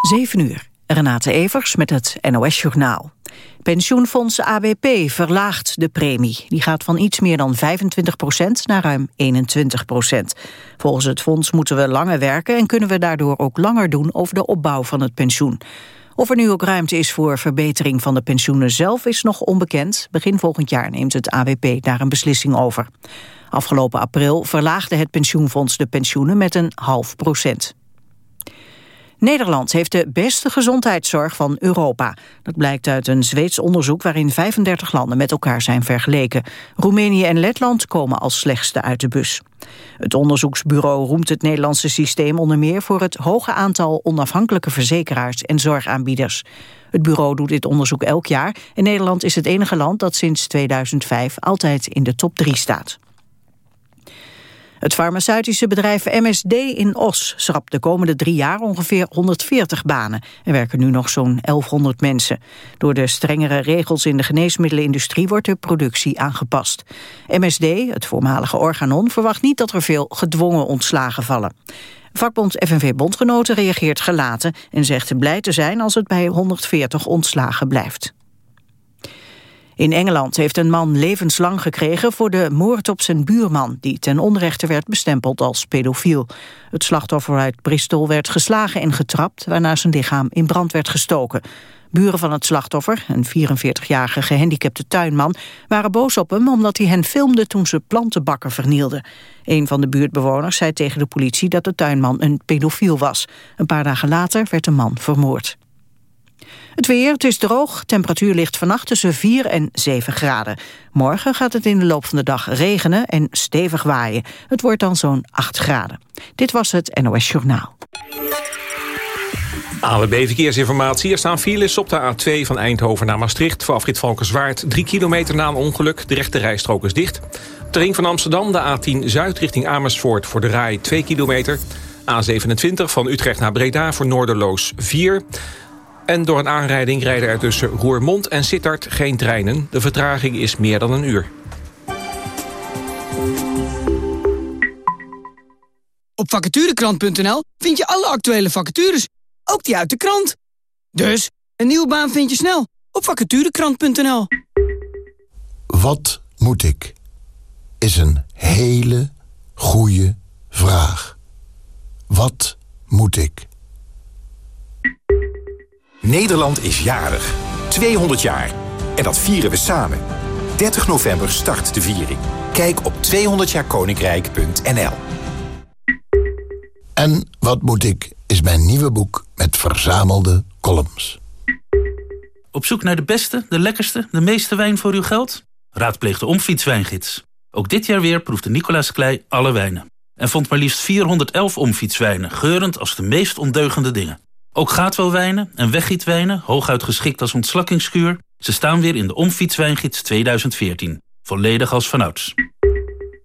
7 uur. Renate Evers met het NOS Journaal. Pensioenfonds ABP verlaagt de premie. Die gaat van iets meer dan 25% naar ruim 21% Volgens het fonds moeten we langer werken... en kunnen we daardoor ook langer doen over de opbouw van het pensioen. Of er nu ook ruimte is voor verbetering van de pensioenen zelf is nog onbekend. Begin volgend jaar neemt het ABP daar een beslissing over. Afgelopen april verlaagde het pensioenfonds de pensioenen met een half procent. Nederland heeft de beste gezondheidszorg van Europa. Dat blijkt uit een Zweeds onderzoek waarin 35 landen met elkaar zijn vergeleken. Roemenië en Letland komen als slechtste uit de bus. Het onderzoeksbureau roemt het Nederlandse systeem onder meer voor het hoge aantal onafhankelijke verzekeraars en zorgaanbieders. Het bureau doet dit onderzoek elk jaar en Nederland is het enige land dat sinds 2005 altijd in de top 3 staat. Het farmaceutische bedrijf MSD in Os schrapt de komende drie jaar ongeveer 140 banen. Er werken nu nog zo'n 1100 mensen. Door de strengere regels in de geneesmiddelenindustrie wordt de productie aangepast. MSD, het voormalige Organon, verwacht niet dat er veel gedwongen ontslagen vallen. Vakbond FNV Bondgenoten reageert gelaten en zegt blij te zijn als het bij 140 ontslagen blijft. In Engeland heeft een man levenslang gekregen voor de moord op zijn buurman... die ten onrechte werd bestempeld als pedofiel. Het slachtoffer uit Bristol werd geslagen en getrapt... waarna zijn lichaam in brand werd gestoken. Buren van het slachtoffer, een 44-jarige gehandicapte tuinman... waren boos op hem omdat hij hen filmde toen ze plantenbakken vernielden. Een van de buurtbewoners zei tegen de politie dat de tuinman een pedofiel was. Een paar dagen later werd de man vermoord. Het weer, het is droog, temperatuur ligt vannacht tussen 4 en 7 graden. Morgen gaat het in de loop van de dag regenen en stevig waaien. Het wordt dan zo'n 8 graden. Dit was het NOS Journaal. AWB Verkeersinformatie. Er staan files op de A2 van Eindhoven naar Maastricht... voor afrit Valkenswaard. Drie kilometer na een ongeluk. De rechte rijstrook is dicht. Op ring van Amsterdam de A10 Zuid richting Amersfoort... voor de RAI 2 kilometer. A27 van Utrecht naar Breda voor Noorderloos 4. En door een aanrijding rijden er tussen Roermond en Sittard geen treinen. De vertraging is meer dan een uur. Op vacaturekrant.nl vind je alle actuele vacatures, ook die uit de krant. Dus, een nieuwe baan vind je snel op vacaturekrant.nl. Wat moet ik? Is een hele goede vraag. Wat moet ik? Nederland is jarig. 200 jaar. En dat vieren we samen. 30 november start de viering. Kijk op 200jaarkoninkrijk.nl En wat moet ik is mijn nieuwe boek met verzamelde columns. Op zoek naar de beste, de lekkerste, de meeste wijn voor uw geld? Raadpleeg de Omfietswijngids. Ook dit jaar weer proefde Nicolaas Klei alle wijnen. En vond maar liefst 411 omfietswijnen, geurend als de meest ondeugende dingen. Ook gaatwelwijnen en weggietwijnen, hooguit geschikt als ontslakkingskuur... ze staan weer in de Omfietswijngids 2014. Volledig als vanouds.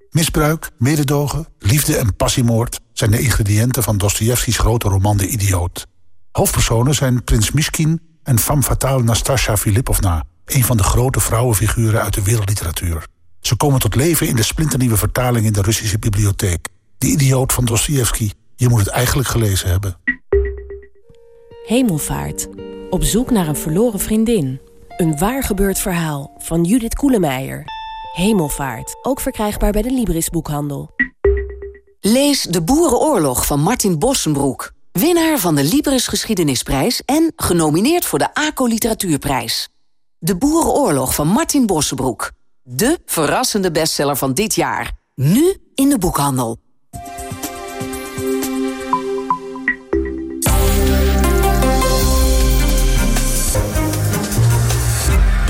Misbruik, mededogen, liefde en passiemoord... zijn de ingrediënten van Dostojevskis grote roman De Idioot. Hoofdpersonen zijn prins Miskin en femme fatale Nastasja Filipovna... een van de grote vrouwenfiguren uit de wereldliteratuur. Ze komen tot leven in de splinternieuwe vertaling in de Russische bibliotheek. De Idioot van Dostojevski. Je moet het eigenlijk gelezen hebben. Hemelvaart. Op zoek naar een verloren vriendin. Een waar gebeurd verhaal van Judith Koelemeijer. Hemelvaart. Ook verkrijgbaar bij de Libris boekhandel. Lees De Boerenoorlog van Martin Bossenbroek. Winnaar van de Libris Geschiedenisprijs en genomineerd voor de ACO Literatuurprijs. De Boerenoorlog van Martin Bossenbroek. De verrassende bestseller van dit jaar. Nu in de boekhandel.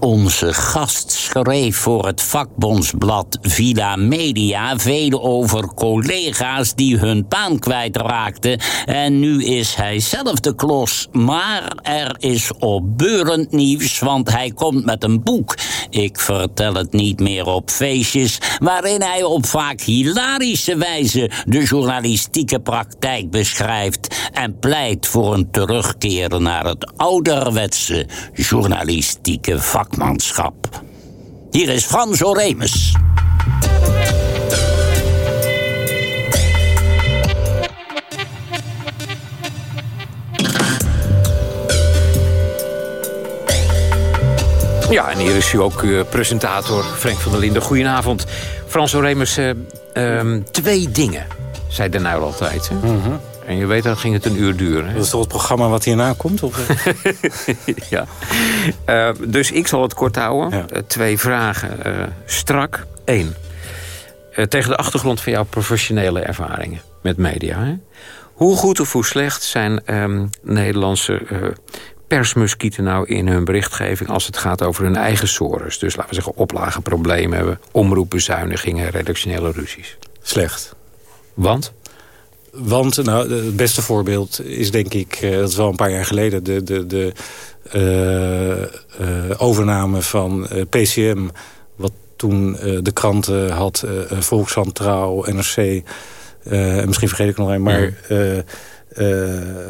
Onze gast schreef voor het vakbondsblad Villa Media... veel over collega's die hun baan kwijtraakten... en nu is hij zelf de klos. Maar er is opbeurend nieuws, want hij komt met een boek. Ik vertel het niet meer op feestjes... waarin hij op vaak hilarische wijze... de journalistieke praktijk beschrijft... en pleit voor een terugkeer naar het ouderwetse journalistieke vakmanschap. Hier is Frans Oremus. Ja, en hier is u ook uh, presentator Frank van der Linden. Goedenavond. Frans Oremus, uh, um, twee dingen, zei de Nuil altijd. Hè? Mm -hmm. En je weet, dan ging het een uur duren. Hè? Dat is toch het programma wat hierna komt? Of? ja. Uh, dus ik zal het kort houden. Ja. twee vragen. strak. Eén. tegen de achtergrond van jouw professionele ervaringen met media. Hè? Hoe goed of hoe slecht zijn um, Nederlandse persmuskieten nou in hun berichtgeving... als het gaat over hun eigen sores? Dus laten we zeggen oplagenproblemen hebben... omroepbezuinigingen, redactionele ruzies. Slecht. Want? Want nou, het beste voorbeeld is denk ik... dat is wel een paar jaar geleden... de, de, de uh, uh, overname van PCM... wat toen de kranten had... Volkshand, Trouw, NRC... en misschien vergeet ik nog een, maar...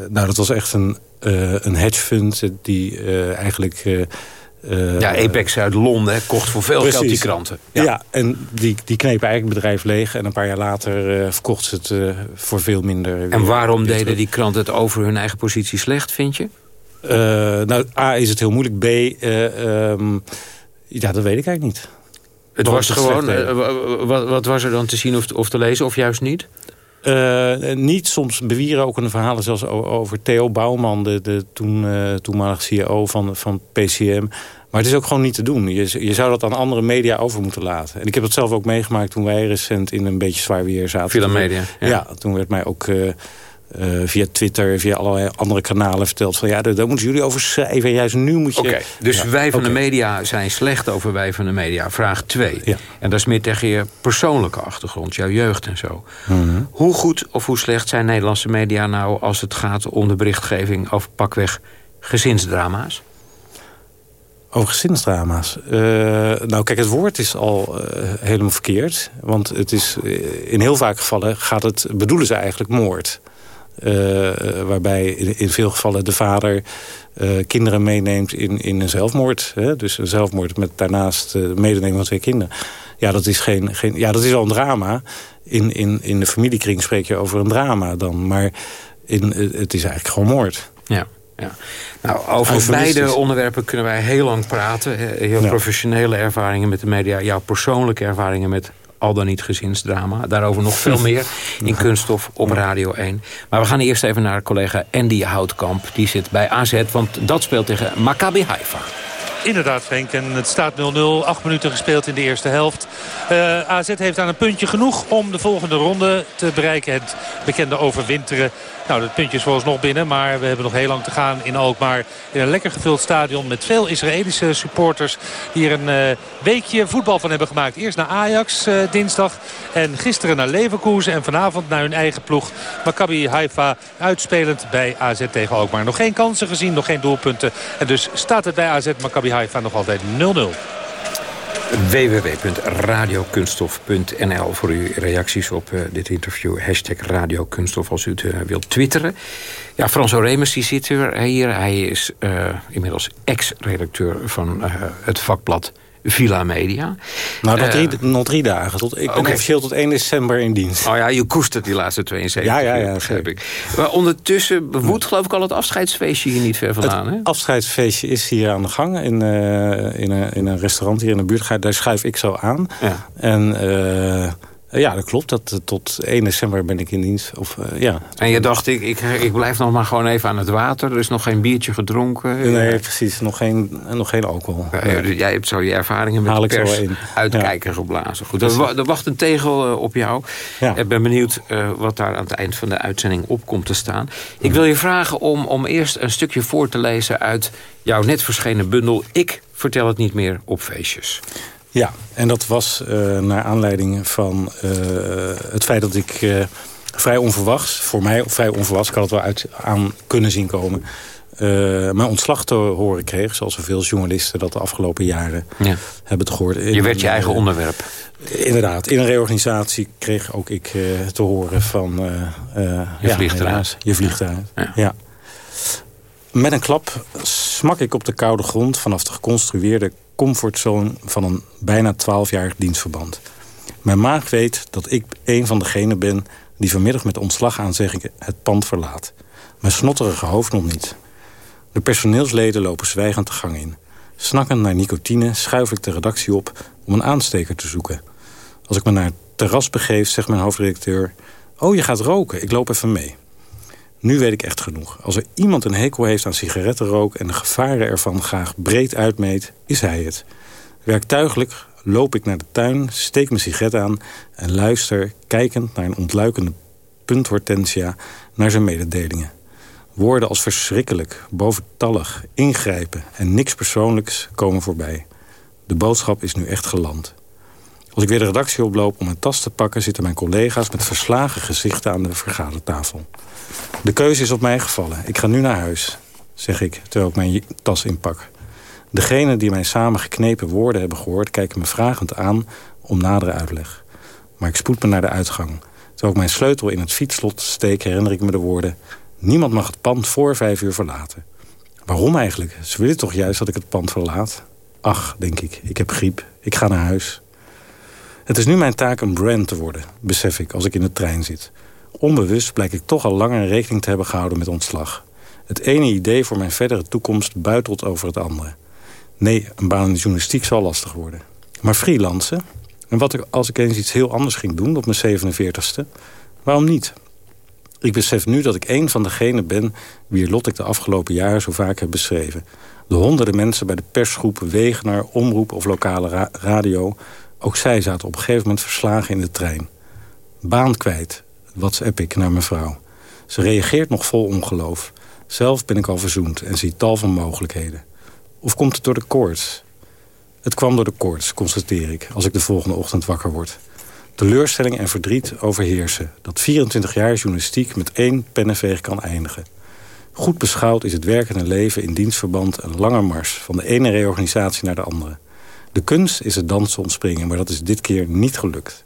nou, dat was echt een een hedge fund die eigenlijk... Uh, ja, Apex uit Londen kocht voor veel precies. geld die kranten. Ja, ja en die, die knepen eigenlijk het bedrijf leeg. En een paar jaar later verkocht ze het voor veel minder. En waarom deden die kranten het over hun eigen positie slecht, vind je? nou, A, is het heel moeilijk. B, um, ja, dat weet ik eigenlijk niet. Het was gewoon, wat, wat, was er dan te zien of, of te lezen, of juist niet? Uh, niet, soms bewieren ook een verhalen zelfs over Theo Bouwman... de, de toen, uh, toenmalige CEO van, van PCM. Maar het is ook gewoon niet te doen. Je, je zou dat aan andere media over moeten laten. En ik heb het zelf ook meegemaakt toen wij recent in een beetje zwaar weer zaten. Via media. Ja. ja. toen werd mij ook... Uh, uh, via Twitter, via allerlei andere kanalen verteld... van ja, daar, daar moeten jullie over schrijven. En juist nu moet je... Oké, dus ja, wij van okay. de media zijn slecht over wij van de media. Vraag 2. Ja. En dat is meer tegen je persoonlijke achtergrond, jouw jeugd en zo. Mm -hmm. Hoe goed of hoe slecht zijn Nederlandse media nou... als het gaat om de berichtgeving over pakweg gezinsdrama's? Over gezinsdrama's. Uh, nou, kijk, het woord is al uh, helemaal verkeerd. Want het is, in heel vaak gevallen gaat het, bedoelen ze eigenlijk moord. Uh, waarbij in, in, veel gevallen de vader uh, kinderen meeneemt in, in een zelfmoord. Hè? Dus een zelfmoord met daarnaast uh, medenemen van twee kinderen. Ja, dat is, geen, geen, ja, dat is al een drama. In, in, in de familiekring spreek je over een drama dan. Maar in, het is eigenlijk gewoon moord. Ja. Ja. Nou, over beide onderwerpen kunnen wij heel lang praten. Heel ja. professionele ervaringen met de media. Jouw persoonlijke ervaringen met al dan niet gezinsdrama. Daarover nog veel meer in Kunststof op Radio 1. Maar we gaan eerst even naar collega Andy Houtkamp. Die zit bij AZ, want dat speelt tegen Maccabi Haifa. Inderdaad, Frank. En het staat 0-0. Acht minuten gespeeld in de eerste helft. Uh, AZ heeft aan een puntje genoeg om de volgende ronde te bereiken. Het bekende overwinteren. Nou, dat puntje is vooralsnog binnen. Maar we hebben nog heel lang te gaan in Alkmaar. In een lekker gevuld stadion met veel Israëlische supporters. Die er een uh, weekje voetbal van hebben gemaakt. Eerst naar Ajax uh, dinsdag. En gisteren naar Leverkusen. En vanavond naar hun eigen ploeg. Maccabi Haifa uitspelend bij AZ tegen Alkmaar. Nog geen kansen gezien, nog geen doelpunten. En dus staat het bij AZ Maccabi Haifa nog altijd 0-0 www.radiokunstof.nl voor uw reacties op uh, dit interview. Hashtag Radiokunstof als u het uh, wilt twitteren. Ja, Frans Oremus zit hier. Hij is inmiddels ex-redacteur van het vakblad Villa Media. Nou, nog drie, nog drie dagen. Tot, ik ben okay. officieel tot 1 december in dienst. Oh ja, je koestert die laatste 72 Ja, ja, ja. Begrijp ik. Maar ondertussen bewoedt geloof ik al het afscheidsfeestje hier niet ver vandaan. Het hè? afscheidsfeestje is hier aan de gang. In, uh, in, een, in een restaurant hier in de buurt. Daar schuif ik zo aan. Ja. En... Uh, ja, dat klopt. Dat, tot 1 december ben ik in dienst. Of, uh, ja. En je dacht, ik, ik, ik blijf nog maar gewoon even aan het water. Er is nog geen biertje gedronken. Nee, ja. precies. Nog geen, nog geen alcohol. Ja, nee. Jij hebt zo je ervaringen met Haal pers uitkijken geblazen. Goed, er, er, wacht een tegel op jou. Ik ben benieuwd wat daar aan het eind van de uitzending op komt te staan. Ik wil je vragen om, om eerst een stukje voor te lezen... uit jouw net verschenen bundel... Ik vertel het niet meer op feestjes. Ja, en dat was uh, naar aanleiding van uh, het feit dat ik uh, vrij onverwachts... voor mij vrij onverwachts, ik had het wel uit aan kunnen zien komen... mijn ontslag te horen kreeg, zoals zoveel journalisten... dat de afgelopen jaren ja. hebben het gehoord. Je werd je eigen onderwerp. Inderdaad, in een reorganisatie kreeg ook ik te horen van... je ja, vliegt eruit. Je vliegt eruit, ja. ja. Met een klap smak ik op de koude grond vanaf de geconstrueerde comfortzone van een bijna 12-jarig dienstverband. Mijn maag weet dat ik een van degenen ben die vanmiddag met ontslagaanzeggingen het pand verlaat. Mijn snotterige hoofd nog niet. De personeelsleden lopen zwijgend de gang in. Snakkend naar nicotine schuif ik de redactie op om een aansteker te zoeken. Als ik me naar het terras begeef, zegt mijn hoofdredacteur... Oh, je gaat roken, ik loop even mee. Nu weet ik echt genoeg. Als er iemand een hekel heeft aan sigarettenrook... en de gevaren ervan graag breed uitmeet, is hij het. Werktuigelijk loop ik naar de tuin, steek mijn sigaret aan... en luister, kijkend naar een ontluikende punthortensia... naar zijn mededelingen. Woorden als verschrikkelijk, boventallig, ingrijpen... en niks persoonlijks komen voorbij. De boodschap is nu echt geland. Als ik weer de redactie oploop om mijn tas te pakken... zitten mijn collega's met verslagen gezichten aan de vergadertafel. De keuze is op mij gevallen. Ik ga nu naar huis, zeg ik, terwijl ik mijn tas inpak. Degenen die mijn samengeknepen woorden hebben gehoord... kijken me vragend aan om nadere uitleg. Maar ik spoed me naar de uitgang. Terwijl ik mijn sleutel in het fietslot steek... herinner ik me de woorden... Niemand mag het pand voor vijf uur verlaten. Waarom eigenlijk? Ze willen toch juist dat ik het pand verlaat? Ach, denk ik, ik heb griep. Ik ga naar huis. Het is nu mijn taak een brand te worden, besef ik als ik in de trein zit. Onbewust blijk ik toch al langer rekening te hebben gehouden met ontslag. Het ene idee voor mijn verdere toekomst buitelt over het andere. Nee, een baan in de journalistiek zal lastig worden. Maar freelancen? En wat ik, als ik eens iets heel anders ging doen op mijn 47ste? Waarom niet? Ik besef nu dat ik een van degenen ben... wier lot ik de afgelopen jaren zo vaak heb beschreven. De honderden mensen bij de persgroep, Wegener, Omroep of lokale radio... ook zij zaten op een gegeven moment verslagen in de trein. Baan kwijt, WhatsApp ik naar mijn vrouw. Ze reageert nog vol ongeloof. Zelf ben ik al verzoend en zie tal van mogelijkheden. Of komt het door de koorts? Het kwam door de koorts, constateer ik, als ik de volgende ochtend wakker word. Teleurstelling en verdriet overheersen. Dat 24 jaar journalistiek met één pennenveeg kan eindigen. Goed beschouwd is het werkende leven in dienstverband een lange mars... van de ene reorganisatie naar de andere. De kunst is het dansen ontspringen, maar dat is dit keer niet gelukt.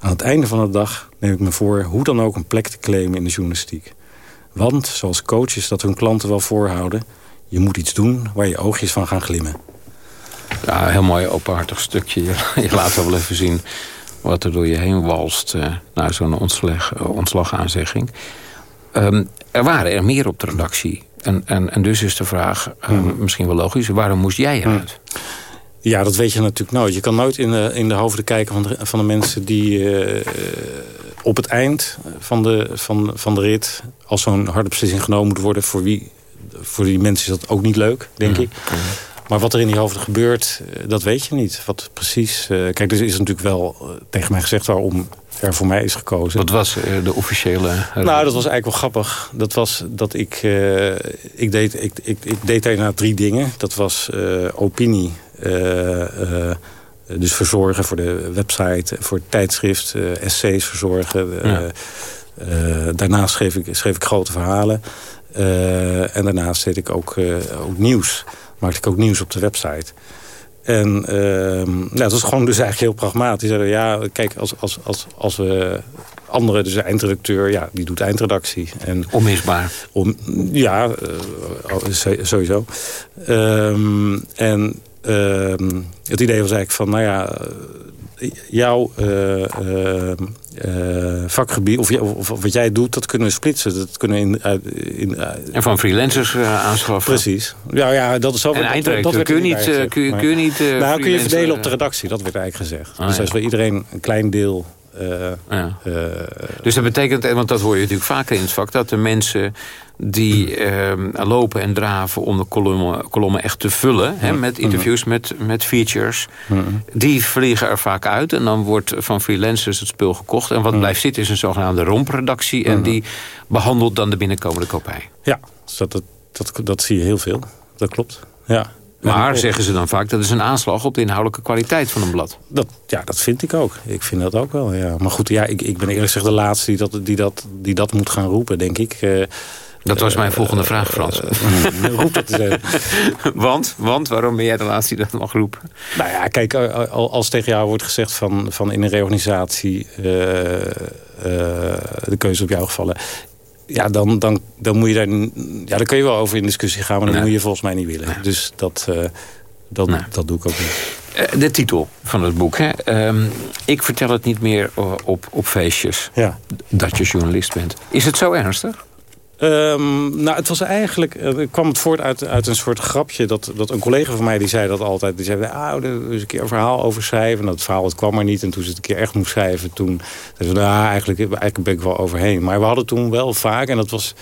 Aan het einde van de dag neem ik me voor hoe dan ook een plek te claimen in de journalistiek. Want, zoals coaches dat hun klanten wel voorhouden... je moet iets doen waar je oogjes van gaan glimmen. Ja, een heel mooi openhartig stukje. Je laat wel even zien wat er door je heen walst... Uh, naar zo'n ontslag, uh, ontslagaanzegging. Um, er waren er meer op de redactie. En, en, en dus is de vraag, uh, misschien wel logisch... waarom moest jij eruit? Ja, dat weet je natuurlijk nooit. Je kan nooit in de, in de hoofden kijken van de, van de mensen die uh, op het eind van de, van, van de rit... als zo'n harde beslissing genomen moet worden... voor, wie, voor die mensen is dat ook niet leuk, denk ik. Maar wat er in die hoofden gebeurt, dat weet je niet. Wat precies... Uh, kijk, er is natuurlijk wel tegen mij gezegd waarom er voor mij is gekozen. Wat was de officiële... Nou, dat was eigenlijk wel grappig. Dat was dat ik... ik, deed, ik, ik, ik deed daarna drie dingen. Dat was opinie dus verzorgen voor de website, voor het tijdschrift, essays verzorgen. Ja. daarnaast schreef ik, schreef ik grote verhalen. en daarnaast deed ik ook, ook nieuws. Maakte ik ook nieuws op de website. En uh, ja, dat is gewoon dus eigenlijk heel pragmatisch. Ja, kijk, als, als, als, als we andere, dus de eindredacteur, ja, die doet eindredactie. En, Onmisbaar. Om, ja, uh, sowieso. Um, en het idee was eigenlijk van, nou ja, jouw uh, uh, uh, vakgebied, of, of, of, wat jij doet, dat kunnen we splitsen. Dat kunnen in, in, en van freelancers aanschaffen. Precies. Ja, ja, dat is zo. En eindredacteur kun je niet... kun, je, kun je niet nou, kun je verdelen op de redactie, dat werd eigenlijk gezegd. Ah, dus als ja. we iedereen een klein deel... Ja. dus dat betekent, want dat hoor je natuurlijk vaker in het vak... dat de mensen die uh, lopen en draven om de kolommen, kolommen echt te vullen... Hè, met interviews, met, met features... die vliegen er vaak uit. En dan wordt van freelancers het spul gekocht. En wat blijft zitten is een zogenaamde rompredactie... en die behandelt dan de binnenkomende kopij. Ja, dat, dat, dat, dat zie je heel veel. Dat klopt, ja. Maar zeggen ze dan vaak, dat is een aanslag op de inhoudelijke kwaliteit van een blad. Dat, ja, dat vind ik ook. Ik vind dat ook wel, ja. Maar goed, ja, ik, ik ben eerlijk gezegd de laatste die dat, die, dat, die dat moet gaan roepen, denk ik. Uh, dat was mijn volgende vraag, Frans. Roep dat eens want, want, waarom ben jij de laatste die dat mag roepen? Nou ja, kijk, als tegen jou wordt gezegd van, van in een reorganisatie... De keuze op jou gevallen... Ja, dan, dan, dan moet je daar... Ja, daar kun je wel over in discussie gaan, maar dat nee. moet je volgens mij niet willen. Nee. Dus dat... Uh, Dat, dat doe ik ook niet. Eh, de titel van het boek. Hè? Ehm, ik vertel het niet meer op, op feestjes ja. dat je journalist bent. Is het zo ernstig? Um, nou, het was eigenlijk, uh, kwam het voort uit, uit een soort grapje. Dat, dat een collega van mij die zei dat altijd. Die zei, ah, er eens een keer een verhaal over schrijven. En dat verhaal kwam er niet. En toen ze het een keer echt moest schrijven, toen zei ze, nou, eigenlijk, eigenlijk ben ik wel overheen. Maar we hadden toen wel vaak, en dat was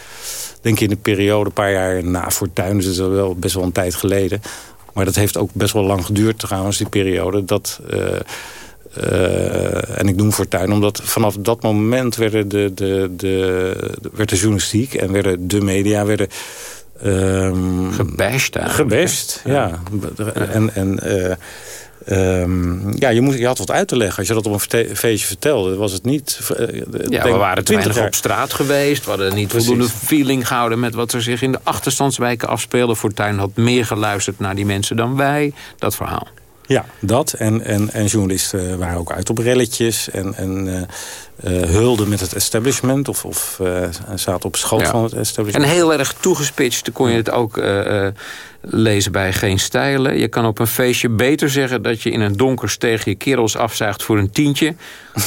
denk ik in de periode, een paar jaar na Fortuyn. Dus dat is wel best wel een tijd geleden. Maar dat heeft ook best wel lang geduurd trouwens, die periode. Dat... Uh, uh, en ik noem Fortuyn, omdat vanaf dat moment werden de, de, de, werd de journalistiek en werden de media werden, um, gebashed. Gebashed, ja. ja. En, en uh, Um, ja, je, moest, je had wat uit te leggen. Als je dat op een feestje vertelde, was het niet... Uh, ja, we waren jaar. op straat geweest. We hadden niet Precies. voldoende feeling gehouden... met wat er zich in de achterstandswijken afspeelde. Fortuyn had meer geluisterd naar die mensen dan wij. Dat verhaal. Ja, dat. En, en, en journalisten waren ook uit op relletjes. En, en uh, uh, hulden met het establishment. Of, of uh, zaten op schoot van het establishment. En heel erg toegespitst kon je het ook lezen bij Geen Stijlen. Je kan op een feestje beter zeggen dat je in een donker steeg je kerels afzuigt voor een tientje...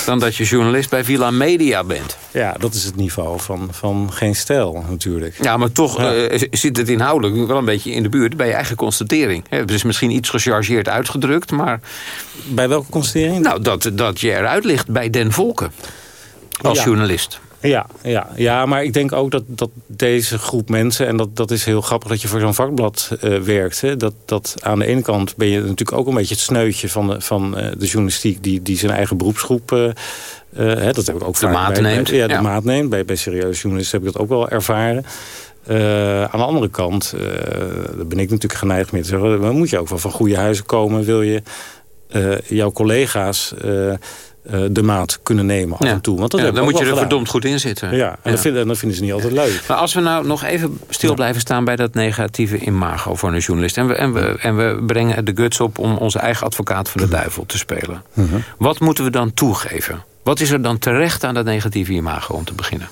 dan dat je journalist bij Villa Media bent. Ja, dat is het niveau van, van Geen Stijl natuurlijk. Ja, maar toch uh, zit het inhoudelijk wel een beetje in de buurt bij je eigen constatering. Het is misschien iets gechargeerd uitgedrukt, maar... Bij welke constatering? Nou, dat, dat je eruit ligt bij Den Volken als journalist. Ja, ja, ja, maar ik denk ook dat, dat deze groep mensen... en dat, dat is heel grappig dat je voor zo'n vakblad uh, werkt... Hè, dat, dat aan de ene kant ben je natuurlijk ook een beetje het sneutje... van de, van, uh, de journalistiek die, die zijn eigen beroepsgroep... Uh, hè, dat heb ik ook de maat bij, neemt. Bij, ja, de ja. maat neemt. Bij, bij serieuze journalisten heb ik dat ook wel ervaren. aan de andere kant, daar ben ik natuurlijk geneigd mee te zeggen... dan moet je ook wel van goede huizen komen... wil je jouw collega's uh, de maat kunnen nemen af ja. en toe. Want dat ja, dan moet je er gedaan. verdomd goed in zitten. Ja, en ja. Dat, vinden, dat vinden ze niet altijd leuk. Maar als we nou nog even stil blijven staan... bij dat negatieve imago voor een journalist... en we, en we, en we brengen de guts op om onze eigen advocaat van de duivel te spelen. Uh -huh. Wat moeten we dan toegeven? Wat is er dan terecht aan dat negatieve imago om te beginnen?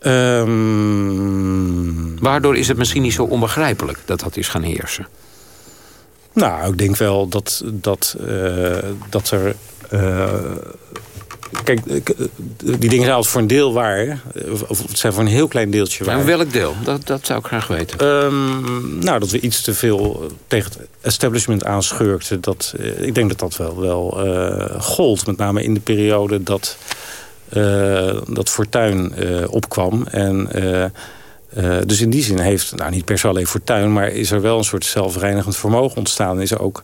Um... Waardoor is het misschien niet zo onbegrijpelijk dat dat is gaan heersen? Nou, ik denk wel dat, dat, uh, dat er kijk, die dingen zijn altijd voor een deel waar. Of het zijn voor een heel klein deeltje waar. En welk deel? Dat, dat zou ik graag weten. Um, nou, dat we iets te veel tegen het establishment aanschurkten. Dat, ik denk dat dat wel, wel uh, gold. Met name in de periode dat, uh, dat Fortuin opkwam. En... Uh, dus in die zin heeft, nou niet per se alleen Fortuin... maar is er wel een soort zelfreinigend vermogen ontstaan. Is er ook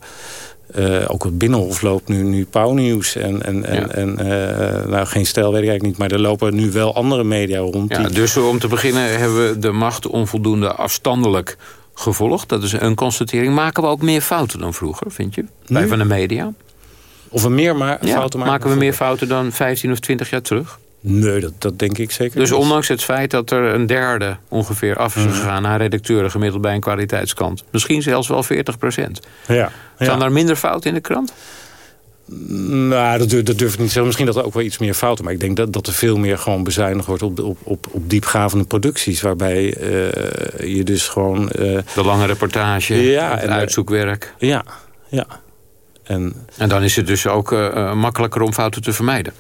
uh, ook het Binnenhof loopt nu, nu pauwnieuws. En, en, en, ja. en uh, nou, geen stijl weet ik eigenlijk niet. Maar er lopen nu wel andere media rond. Ja, die... Dus om te beginnen hebben we de macht onvoldoende afstandelijk gevolgd. Dat is een constatering. Maken we ook meer fouten dan vroeger, vind je? Bij van de media. Of we meer ma ja, fouten maken? Maken we meer fouten dan 15 of 20 jaar terug? Nee, dat, dat denk ik zeker Dus ondanks het feit dat er een derde ongeveer af is gegaan... naar redacteuren gemiddeld bij een kwaliteitskant. Misschien zelfs wel 40 procent. Ja, Staan er minder fouten in de krant? Nou, dat durf, dat durf ik niet te zeggen. Misschien dat er ook wel iets meer fouten. Maar ik denk dat, dat er veel meer gewoon bezuinigd wordt op, op, op, op diepgravende producties. Waarbij uh, je dus gewoon... Uh, de lange reportage, ja, het en, uitzoekwerk. Ja, ja. En, en dan is het dus ook uh, makkelijker om fouten te vermijden.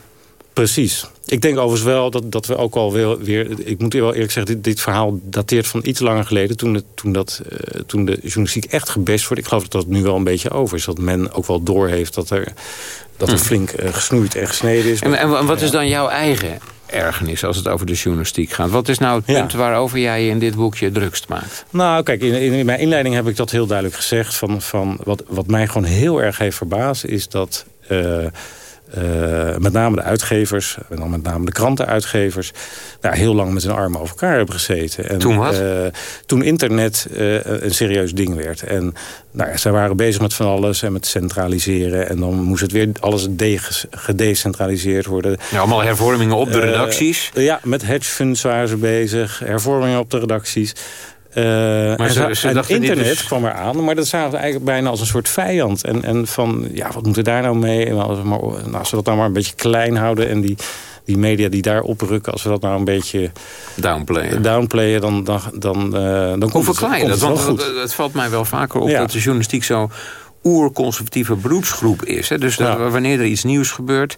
Precies. Ik denk overigens wel dat, dat we ook al weer, weer... Ik moet wel eerlijk zeggen, dit, dit verhaal dateert van iets langer geleden... toen, het, toen, dat, uh, toen de journalistiek echt gebest wordt. Ik geloof dat dat nu wel een beetje over is. Dat men ook wel doorheeft dat er, dat er hm. flink uh, gesnoeid en gesneden is. En, en wat is dan jouw eigen ergernis als het over de journalistiek gaat? Wat is nou het punt ja. waarover jij je in dit boekje drukst maakt? Nou, kijk, in, in, mijn inleiding heb ik dat heel duidelijk gezegd. Van, van wat, wat mij gewoon heel erg heeft verbaasd is dat... Uh, uh, met name de uitgevers, en dan met name de krantenuitgevers... Nou, heel lang met hun armen over elkaar hebben gezeten. En, toen wat? Uh, toen internet uh, een serieus ding werd. En nou ja, zij waren bezig met van alles en met centraliseren. En dan moest het weer alles gedecentraliseerd worden. Ja, allemaal hervormingen op de redacties? ja, met hedge funds waren ze bezig. Hervormingen op de redacties. Uh, maar ze, ze en internet dus... kwam eraan, maar dat zagen we eigenlijk bijna als een soort vijand. En, en van, ja, wat moet er daar nou mee? En maar, nou, als we dat dan maar een beetje klein houden en die, die media die daar oprukken... als we dat nou een beetje downplayen, downplayen dan, dan, dan, uh, dan Hoe verklaar je dat? Want het, valt mij wel vaker op dat de journalistiek zo oerconservatieve beroepsgroep is. Hè? Dus wanneer er iets nieuws gebeurt...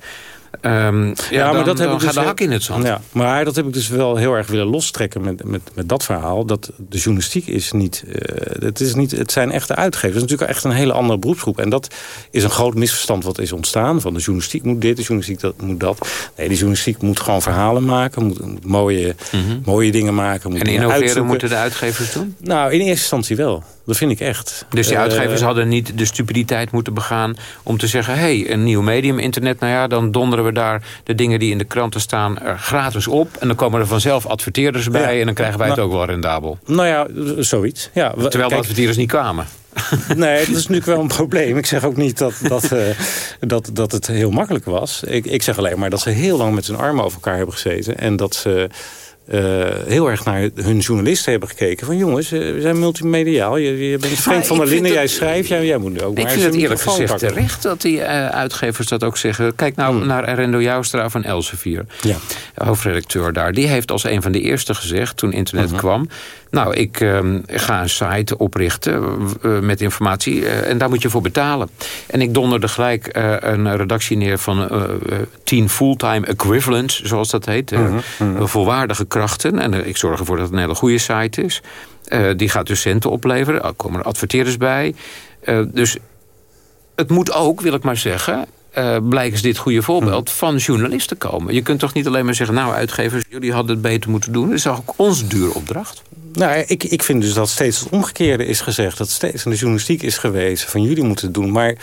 Um, ja, ja, maar dan, dat heb ik dus de hak in het zand. Ja, maar dat heb ik dus wel heel erg willen lostrekken met, met, met dat verhaal. Dat de journalistiek is niet, uh, het, is niet... Het zijn echte uitgevers. Het is natuurlijk echt een hele andere beroepsgroep. En dat is een groot misverstand wat is ontstaan. Van de journalistiek moet dit, de journalistiek dat, moet dat. Nee, de journalistiek moet gewoon verhalen maken. Moet, moet mooie, mm -hmm. mooie dingen maken. Moet en innoveren moeten de uitgevers doen? Nou, in eerste instantie wel. Dat vind ik echt. Dus die uitgevers uh, hadden niet de stupiditeit moeten begaan... om te zeggen, hé, hey, een nieuw medium, internet... nou ja, dan donderen we daar de dingen die in de kranten staan... er gratis op. En dan komen er vanzelf adverteerders bij... Ja. en dan krijgen wij het nou, ook wel rendabel. Nou ja, zoiets. Ja, Terwijl kijk, de adverteerders niet kwamen. Nee, dat is natuurlijk wel een probleem. Ik zeg ook niet dat, dat, uh, dat, dat het heel makkelijk was. Ik, ik zeg alleen maar dat ze heel lang met hun armen over elkaar hebben gezeten. En dat ze uh, heel erg naar hun journalisten hebben gekeken. Van jongens, uh, we zijn multimediaal. Je, je bent Frank van der Linden, jij schrijft. Jij, jij moet ook ik maar vind het eerlijk gezegd terecht dat die uh, uitgevers dat ook zeggen. Kijk nou hmm. naar Rendo Joustra van Elsevier. Ja. Hoofdredacteur daar. Die heeft als een van de eerste gezegd toen internet hmm. kwam... Nou, ik uh, ga een site oprichten met informatie en daar moet je voor betalen. En ik donderde gelijk een redactie neer van tien fulltime equivalents, zoals dat heet. Mm -hmm. volwaardige krachten. En ik zorg ervoor dat het een hele goede site is. die gaat dus centen opleveren. Er komen er adverteerders bij. dus het moet ook, wil ik maar zeggen... Uh, blijkens dit goede voorbeeld, van journalisten komen. Je kunt toch niet alleen maar zeggen... nou, uitgevers, jullie hadden het beter moeten doen. Dat is ook onze dure opdracht. Nou, ik, ik vind dus dat steeds het omgekeerde is gezegd. Dat steeds in de journalistiek is geweest van jullie moeten het doen. Maar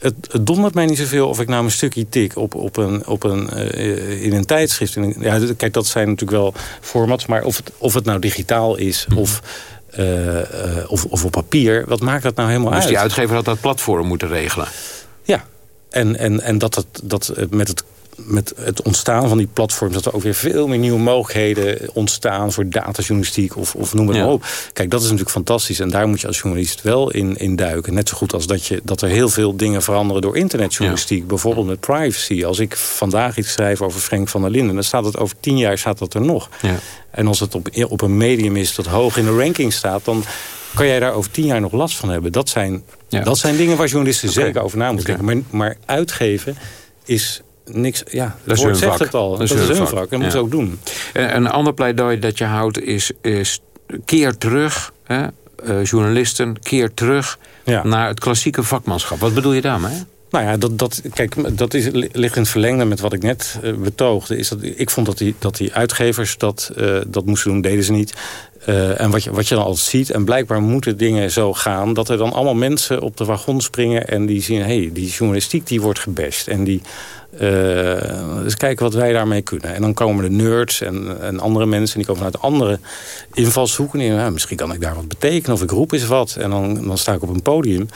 het, het dondert mij niet zoveel of ik nou een stukje tik op, op een, op een, uh, in een tijdschrift. In een, ja, kijk, dat zijn natuurlijk wel formats. Maar of het, of het nou digitaal is of... Uh, uh, of, of op papier, wat maakt dat nou helemaal dus uit? Dus die uitgever had dat platform moeten regelen? Ja, en, en, en dat, het, dat met het met het ontstaan van die platforms... dat er ook weer veel meer nieuwe mogelijkheden ontstaan... voor datajournalistiek of, of noem het maar op. Kijk, dat is natuurlijk fantastisch. En daar moet je als journalist wel in, in duiken. Net zo goed als dat, je, dat er heel veel dingen veranderen door internetjournalistiek. Bijvoorbeeld met privacy. Als ik vandaag iets schrijf over Frank van der Linden... dan staat het over tien jaar staat dat er nog. Ja. En als het op, op een medium is dat hoog in de ranking staat... dan kan jij daar over tien jaar nog last van hebben. Dat zijn, dat zijn dingen waar journalisten okay. zeker over na moeten denken. Maar, maar uitgeven is niks. Ja, dat is woord zegt het al. Dat, dat is hun vak. Dat moeten ze ook doen. En een ander pleidooi dat je houdt is, is keer terug. Hè? Uh, journalisten, keer terug ja. naar het klassieke vakmanschap. Wat bedoel je daarmee? Nou ja, dat, dat, kijk, dat is, ligt in het verlengde met wat ik net uh, betoogde. Is dat, ik vond dat die, dat die uitgevers dat, uh, dat moesten doen, deden ze niet. Uh, en wat je, wat je dan altijd ziet, en blijkbaar moeten dingen zo gaan... dat er dan allemaal mensen op de wagon springen en die zien... hé, hey, die journalistiek die wordt gebest. En die, dus kijken wat wij daarmee kunnen. En dan komen de nerds en, en andere mensen... die komen uit andere invalshoeken. En, nou, misschien kan ik daar wat betekenen of ik roep eens wat. En dan, dan sta ik op een podium.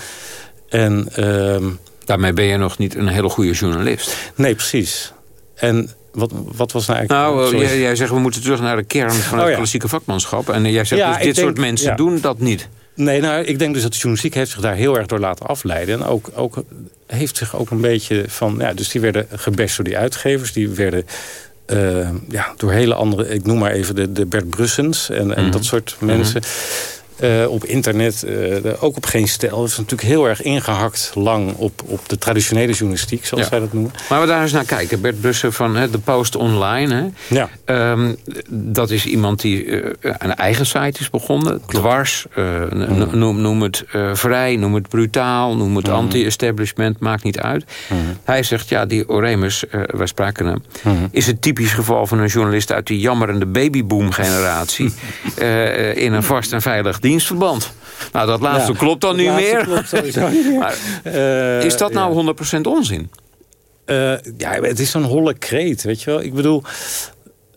En... Uh, Daarmee ben je nog niet een hele goede journalist. Nee, precies. En wat, wat was nou eigenlijk... Nou, jij, jij, zegt we moeten terug naar de kern van het oh, ja. klassieke vakmanschap. En jij zegt ja, dus dit denk, soort mensen ja. doen dat niet. Nee, nou, ik denk dus dat de journalistiek heeft zich daar heel erg door laten afleiden. En ook, ook heeft zich ook een beetje van... Ja, dus die werden gebest door die uitgevers. Die werden uh, ja, door hele andere... Ik noem maar even de, de Bert Brussens en, en mm -hmm. dat soort mensen... Mm -hmm. Uh, op internet, uh, ook op geen stijl. Dat is natuurlijk heel erg ingehakt lang op, op de traditionele journalistiek, zoals ja. zij dat noemen. Maar we daar eens naar kijken. Bert Brussen van hè, de Post Online. Hè. Ja. Um, dat is iemand die uh, een eigen site is begonnen. Dwars, mm. noem, noem het vrij, noem het brutaal, noem het mm. anti-establishment, maakt niet uit. Mm. Hij zegt, ja, die Oremus, wij spraken hem... is het typisch geval van een journalist uit die jammerende babyboom-generatie... in een vast en veilig dienstverband. Nou, dat laatste ja, klopt dan niet meer. Klopt. Maar, uh, is dat nou ja. 100% onzin? Uh, ja, het is zo'n holle kreet, weet je wel. Ik bedoel...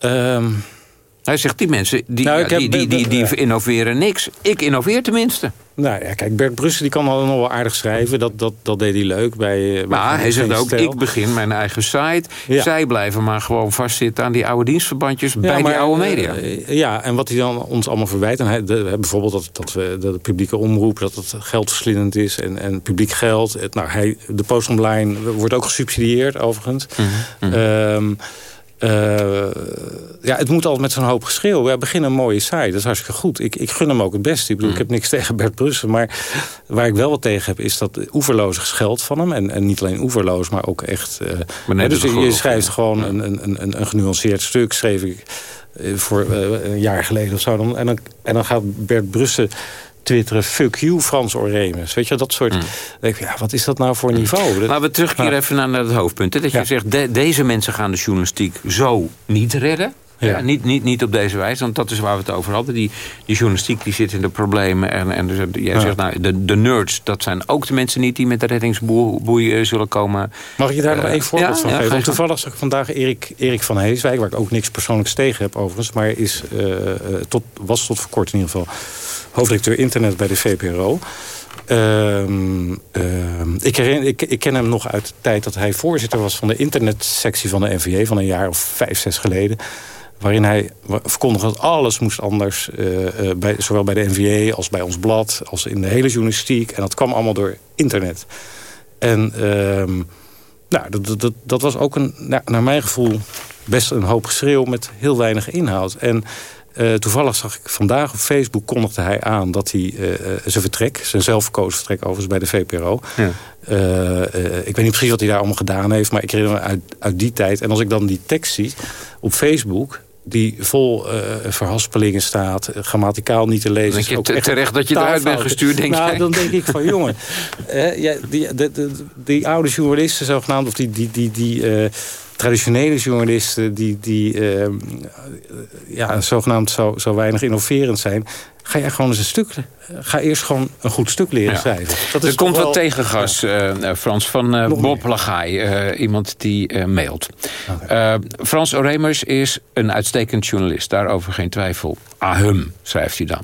Um... Hij zegt, die mensen die, nou, ja, die, die, die, die, innoveren niks. Ik innoveer tenminste. Nou ja, kijk, Bert Brussen die kan al nog wel aardig schrijven. Dat, dat, dat deed hij leuk bij... Maar hij zegt ook, stijl. ik begin mijn eigen site. Ja. Zij blijven maar gewoon vastzitten aan die oude dienstverbandjes... Ja, bij maar, die oude media. Uh, ja, en wat hij dan ons allemaal verwijt... En hij, de, bijvoorbeeld dat, dat, we, dat de publieke omroep... dat het geldverslindend is en, en publiek geld. Het, nou, hij, de Post Online wordt ook gesubsidieerd, overigens. Mm -hmm. um, ja, het moet altijd met zo'n hoop geschreeuw. We beginnen een mooie saai, dat is hartstikke goed. Ik, ik gun hem ook het beste. Ik bedoel, ik heb niks tegen Bert Brussen. Maar waar ik wel wat tegen heb, is dat oeverloze gescheld van hem. En, en niet alleen oeverloos, maar ook echt... Uh, dus je, schrijft gewoon een, een, een, een genuanceerd stuk, schreef ik voor een jaar geleden of zo. Dan, en, dan, en dan gaat Bert Brussen twitteren... fuck you, Frans Oremus. Weet je, dat soort... Mm. Denk ik, ja, wat is dat nou voor niveau? Laten we terugkeren even naar het hoofdpunt. Dat je zegt, deze mensen gaan de journalistiek zo niet redden. Ja. niet, niet, niet op deze wijze, want dat is waar we het over hadden. Die, die journalistiek die zit in de problemen. En, en dus, jij zegt, nou, de, de nerds, dat zijn ook de mensen niet... die met de reddingsboei uh, zullen komen. Mag ik je daar nog één voorbeeld van geven? Want toevallig zag ik vandaag Erik, Erik van Heeswijk... waar ik ook niks persoonlijks tegen heb overigens... maar is, uh, tot, was tot voor kort in ieder geval hoofdredacteur internet bij de VPRO. Ehm, ehm, ik, herinner, ik, ik, ken hem nog uit de tijd dat hij voorzitter was van de internetsectie van de NVA... van een jaar of vijf, zes geleden. Waarin hij verkondigde dat alles moest anders. Uh, bij, zowel bij de NVA als bij ons blad. Als in de hele journalistiek. En dat kwam allemaal door internet. En uh, nou, dat, dat, dat was ook een, nou, naar mijn gevoel best een hoop geschreeuw met heel weinig inhoud. En uh, toevallig zag ik vandaag op Facebook kondigde hij aan dat hij uh, zijn vertrek, zijn zelfverkozen vertrek overigens bij de VPRO. Ja. ik weet niet precies wat hij daar allemaal gedaan heeft, maar ik herinner me uit, uit die tijd. En als ik dan die tekst zie op Facebook, die vol uh, verhaspelingen staat, grammaticaal niet te lezen. Denk je terecht dat je eruit bent gestuurd, denk nou, dan denk ik van, jongen, ja, die, de, de, die oude journalisten zogenaamd, of die, die, die, die uh, traditionele journalisten die, die uh, ja, zogenaamd zo, zo weinig innoverend zijn... ga je gewoon eens een stuk... ga eerst gewoon een goed stuk leren schrijven. Dat er komt wat tegengas, uh, Frans, van uh, Bob Lagai. iemand die mailt. Okay. Frans Oremers is een uitstekend journalist. Daarover geen twijfel. Ahum, schrijft hij dan.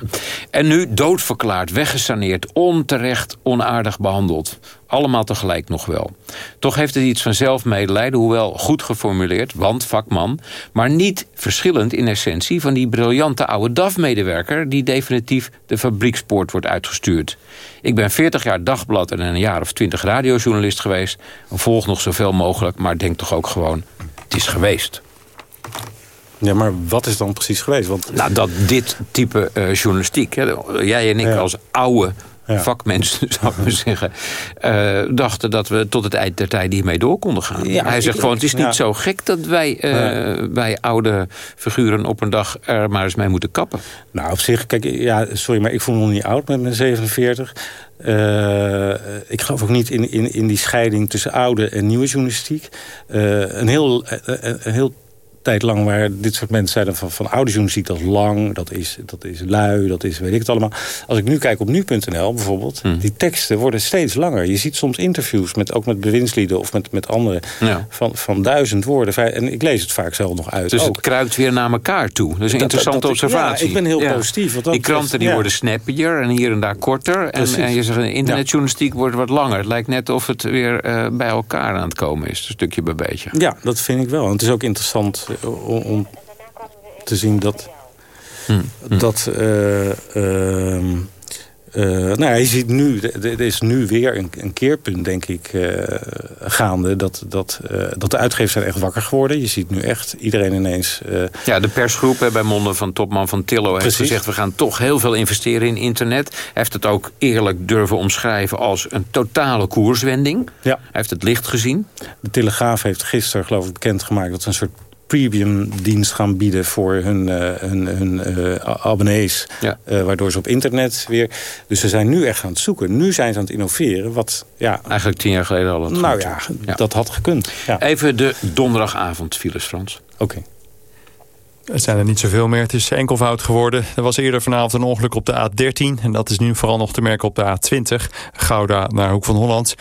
En nu doodverklaard, weggesaneerd, onterecht, onaardig behandeld. Allemaal tegelijk nog wel. Toch heeft het iets van zelfmedelijden, hoewel goed geformuleerd, want vakman... maar niet verschillend in essentie van die briljante oude DAF-medewerker... die definitief de fabriekspoort wordt uitgestuurd. Ik ben 40 jaar dagblad en een jaar of 20 radiojournalist geweest... volg nog zoveel mogelijk, maar denk toch ook gewoon... het is geweest. Ja, maar wat is dan precies geweest? Want... Nou, dat dit type journalistiek... Hè, jij en ik als oude vakmensen, zou ik maar zeggen... Uh, dachten dat we tot het eind der tijd hiermee door konden gaan. Hij zegt gewoon, het is niet zo gek dat wij, uh, wij oude figuren op een dag er maar eens mee moeten kappen. Nou, op zich, kijk, ja, sorry, maar ik voel me nog niet oud met mijn 47. Uh, ik geloof ook niet in, in, in die scheiding tussen oude en nieuwe journalistiek. een, heel, een heel tijd lang waar dit soort mensen zeiden van, van oude journalistiek, dat is lang, dat is, dat is lui, dat is weet ik het allemaal. Als ik nu kijk op nu.nl bijvoorbeeld, hmm. die teksten worden steeds langer. Je ziet soms interviews, met, ook met bewindslieden of met, met anderen, van, van duizend woorden. En ik lees het vaak zelf nog uit. Dus het kruipt weer naar elkaar toe. Dat is een interessante observatie. Ja, ik ben heel positief. die kranten die worden snappier en hier en daar korter. En, en je zegt, internetjournalistiek wordt wat langer. Het lijkt net of het weer uh, bij elkaar aan het komen is, stukje bij beetje. Ja, dat vind ik wel. En het is ook interessant om te zien dat... Hmm. dat uh, uh, nou, je ziet nu, er is nu weer een, een keerpunt, denk ik, uh, gaande. Dat, dat, dat de uitgevers zijn echt wakker geworden. Je ziet nu echt iedereen ineens... ja, de persgroep bij monden van topman van Tillo heeft gezegd... we gaan toch heel veel investeren in internet. Hij heeft het ook eerlijk durven omschrijven als een totale koerswending. Ja. Hij heeft het licht gezien. De Telegraaf heeft gisteren, geloof ik, bekendgemaakt... dat ze een soort premium dienst gaan bieden voor hun, uh, hun, hun uh, abonnees. Ja. Uh, waardoor ze op internet weer... Dus ze zijn nu echt aan het zoeken. Nu zijn ze aan het innoveren. Wat, ja, Eigenlijk tien jaar geleden al. Het nou ja, ja, dat had gekund. Ja. Even de donderdagavond files, Frans. Oké. Het zijn er niet zoveel meer. Het is enkelvoud geworden. Er was eerder vanavond een ongeluk op de A13. En dat is nu vooral nog te merken op de A20. Gouda naar Hoek van Holland.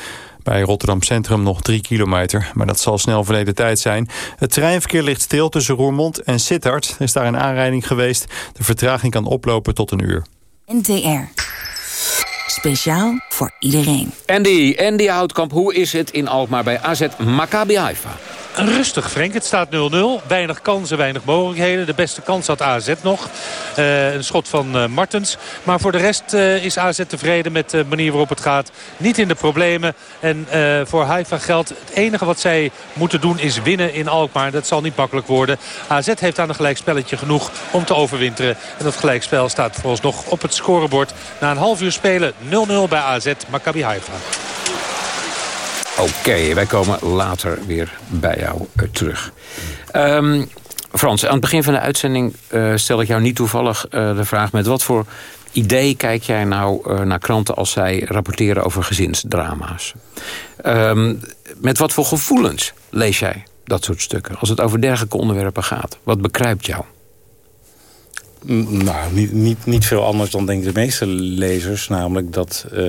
Bij Rotterdam Centrum nog 3 kilometer, maar dat zal snel verleden tijd zijn. Het treinverkeer ligt stil tussen Roermond en Sittard. Er is daar een aanrijding geweest. De vertraging kan oplopen tot een uur. NTR. Speciaal voor iedereen. Andy, Andy Houtkamp, hoe is het in Alkmaar bij AZ Maccabi Haifa? Rustig, Frank. Het staat 0-0. Weinig kansen, weinig mogelijkheden. De beste kans had AZ nog. Uh, een schot van uh, Martens. Maar voor de rest uh, is AZ tevreden met de manier waarop het gaat. Niet in de problemen. En voor Haifa geldt het enige wat zij moeten doen is winnen in Alkmaar. Dat zal niet makkelijk worden. AZ heeft aan een gelijkspelletje genoeg om te overwinteren. En dat gelijkspel staat vooralsnog op het scorebord. Na een half uur spelen 0-0 bij AZ Maccabi Haifa. Oké, wij komen later weer bij jou uh, terug. Um, Frans, aan het begin van de uitzending uh, stel ik jou niet toevallig uh, de vraag... met wat voor idee kijk jij nou naar kranten als zij rapporteren over gezinsdrama's? Um, met wat voor gevoelens lees jij dat soort stukken? Als het over dergelijke onderwerpen gaat. Wat bekruipt jou? Nou, niet, niet, niet veel anders dan denk ik de meeste lezers. Namelijk dat uh,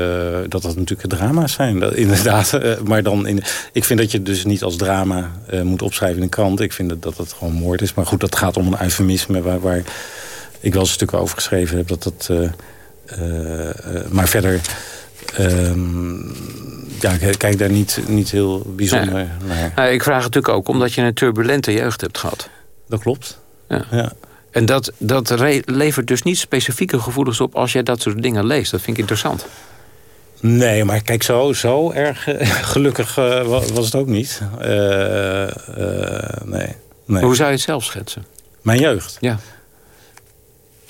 dat, dat natuurlijk drama's zijn. Dat, inderdaad. Uh, maar dan in, ik vind dat je dus niet als drama uh, moet opschrijven in een krant. Ik vind dat, dat het gewoon moord is. Maar goed, dat gaat om een eufemisme waar, waar ik wel eens stukken over geschreven heb. Dat dat, maar verder... Ehm, ja, ik kijk daar niet, niet heel bijzonder ja. naar. Nou, ik vraag het natuurlijk ook omdat je een turbulente jeugd hebt gehad. Dat klopt. Ja. ja. En dat, dat levert dus niet specifieke gevoelens op als jij dat soort dingen leest. Dat vind ik interessant. Nee, maar kijk, zo, zo erg uh, gelukkig uh, was het ook niet. Uh, nee, nee. Hoe zou je het zelf schetsen? Mijn jeugd? Ja.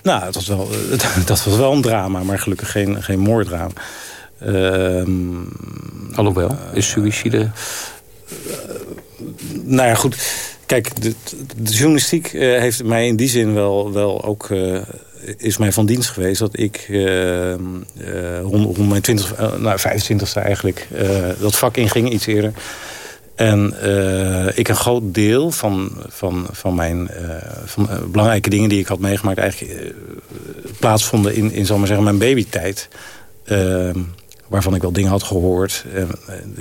Nou, dat was wel, dat was wel een drama, maar gelukkig geen, geen moorddrama. Ehm, Alhoewel, is suïcide... nou ja, goed... Kijk, de, de journalistiek uh, heeft mij in die zin wel, wel ook... Uh, is mij van dienst geweest dat ik uh, rond, rond, mijn 20, nou 25ste eigenlijk... dat vak inging, iets eerder. En ik een groot deel van, van, van mijn van, belangrijke dingen die ik had meegemaakt... eigenlijk plaatsvonden in, in zal maar zeggen, mijn babytijd waarvan ik wel dingen had gehoord.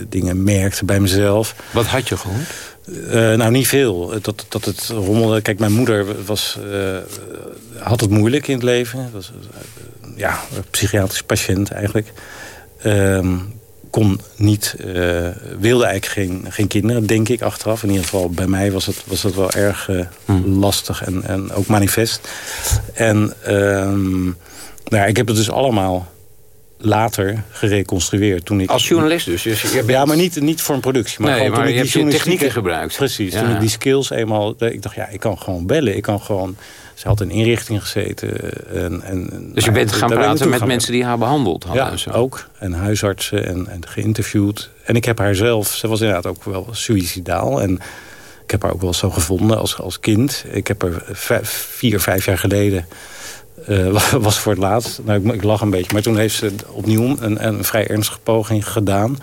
Dingen merkte bij mezelf. Wat had je gehoord? Uh, nou, niet veel. Dat, dat het rommelde. Kijk, mijn moeder was, uh, had het moeilijk in het leven. Was, ja, een psychiatrisch patiënt eigenlijk. Ehm, kon niet, wilde eigenlijk geen, geen kinderen, denk ik, achteraf. In ieder geval bij mij was het, was wel erg hmm. lastig en, en ook manifest. En um, nou, ik heb het dus allemaal later gereconstrueerd. Toen ik, Als journalist dus? dus bent... Ja, maar niet, niet voor een productie. Maar nee, gewoon maar toen je ik die hebt je technieken gebruikt. Precies, ja. toen ik die skills eenmaal... Ik dacht, ja, ik kan gewoon bellen. Ik kan gewoon... Ze had in inrichting gezeten. En, en, dus je bent gaan praten met mensen die haar behandeld hadden? Ja, en zo. ook. En huisartsen en, en geïnterviewd. En ik heb haar zelf... Ze was inderdaad ook wel suïcidaal. En ik heb haar ook wel zo gevonden als, als kind. Ik heb haar vijf, vier, vijf jaar geleden... Uh, was voor het laatst. Nou, ik, ik lag een beetje. Maar toen heeft ze opnieuw een, een vrij ernstige poging gedaan.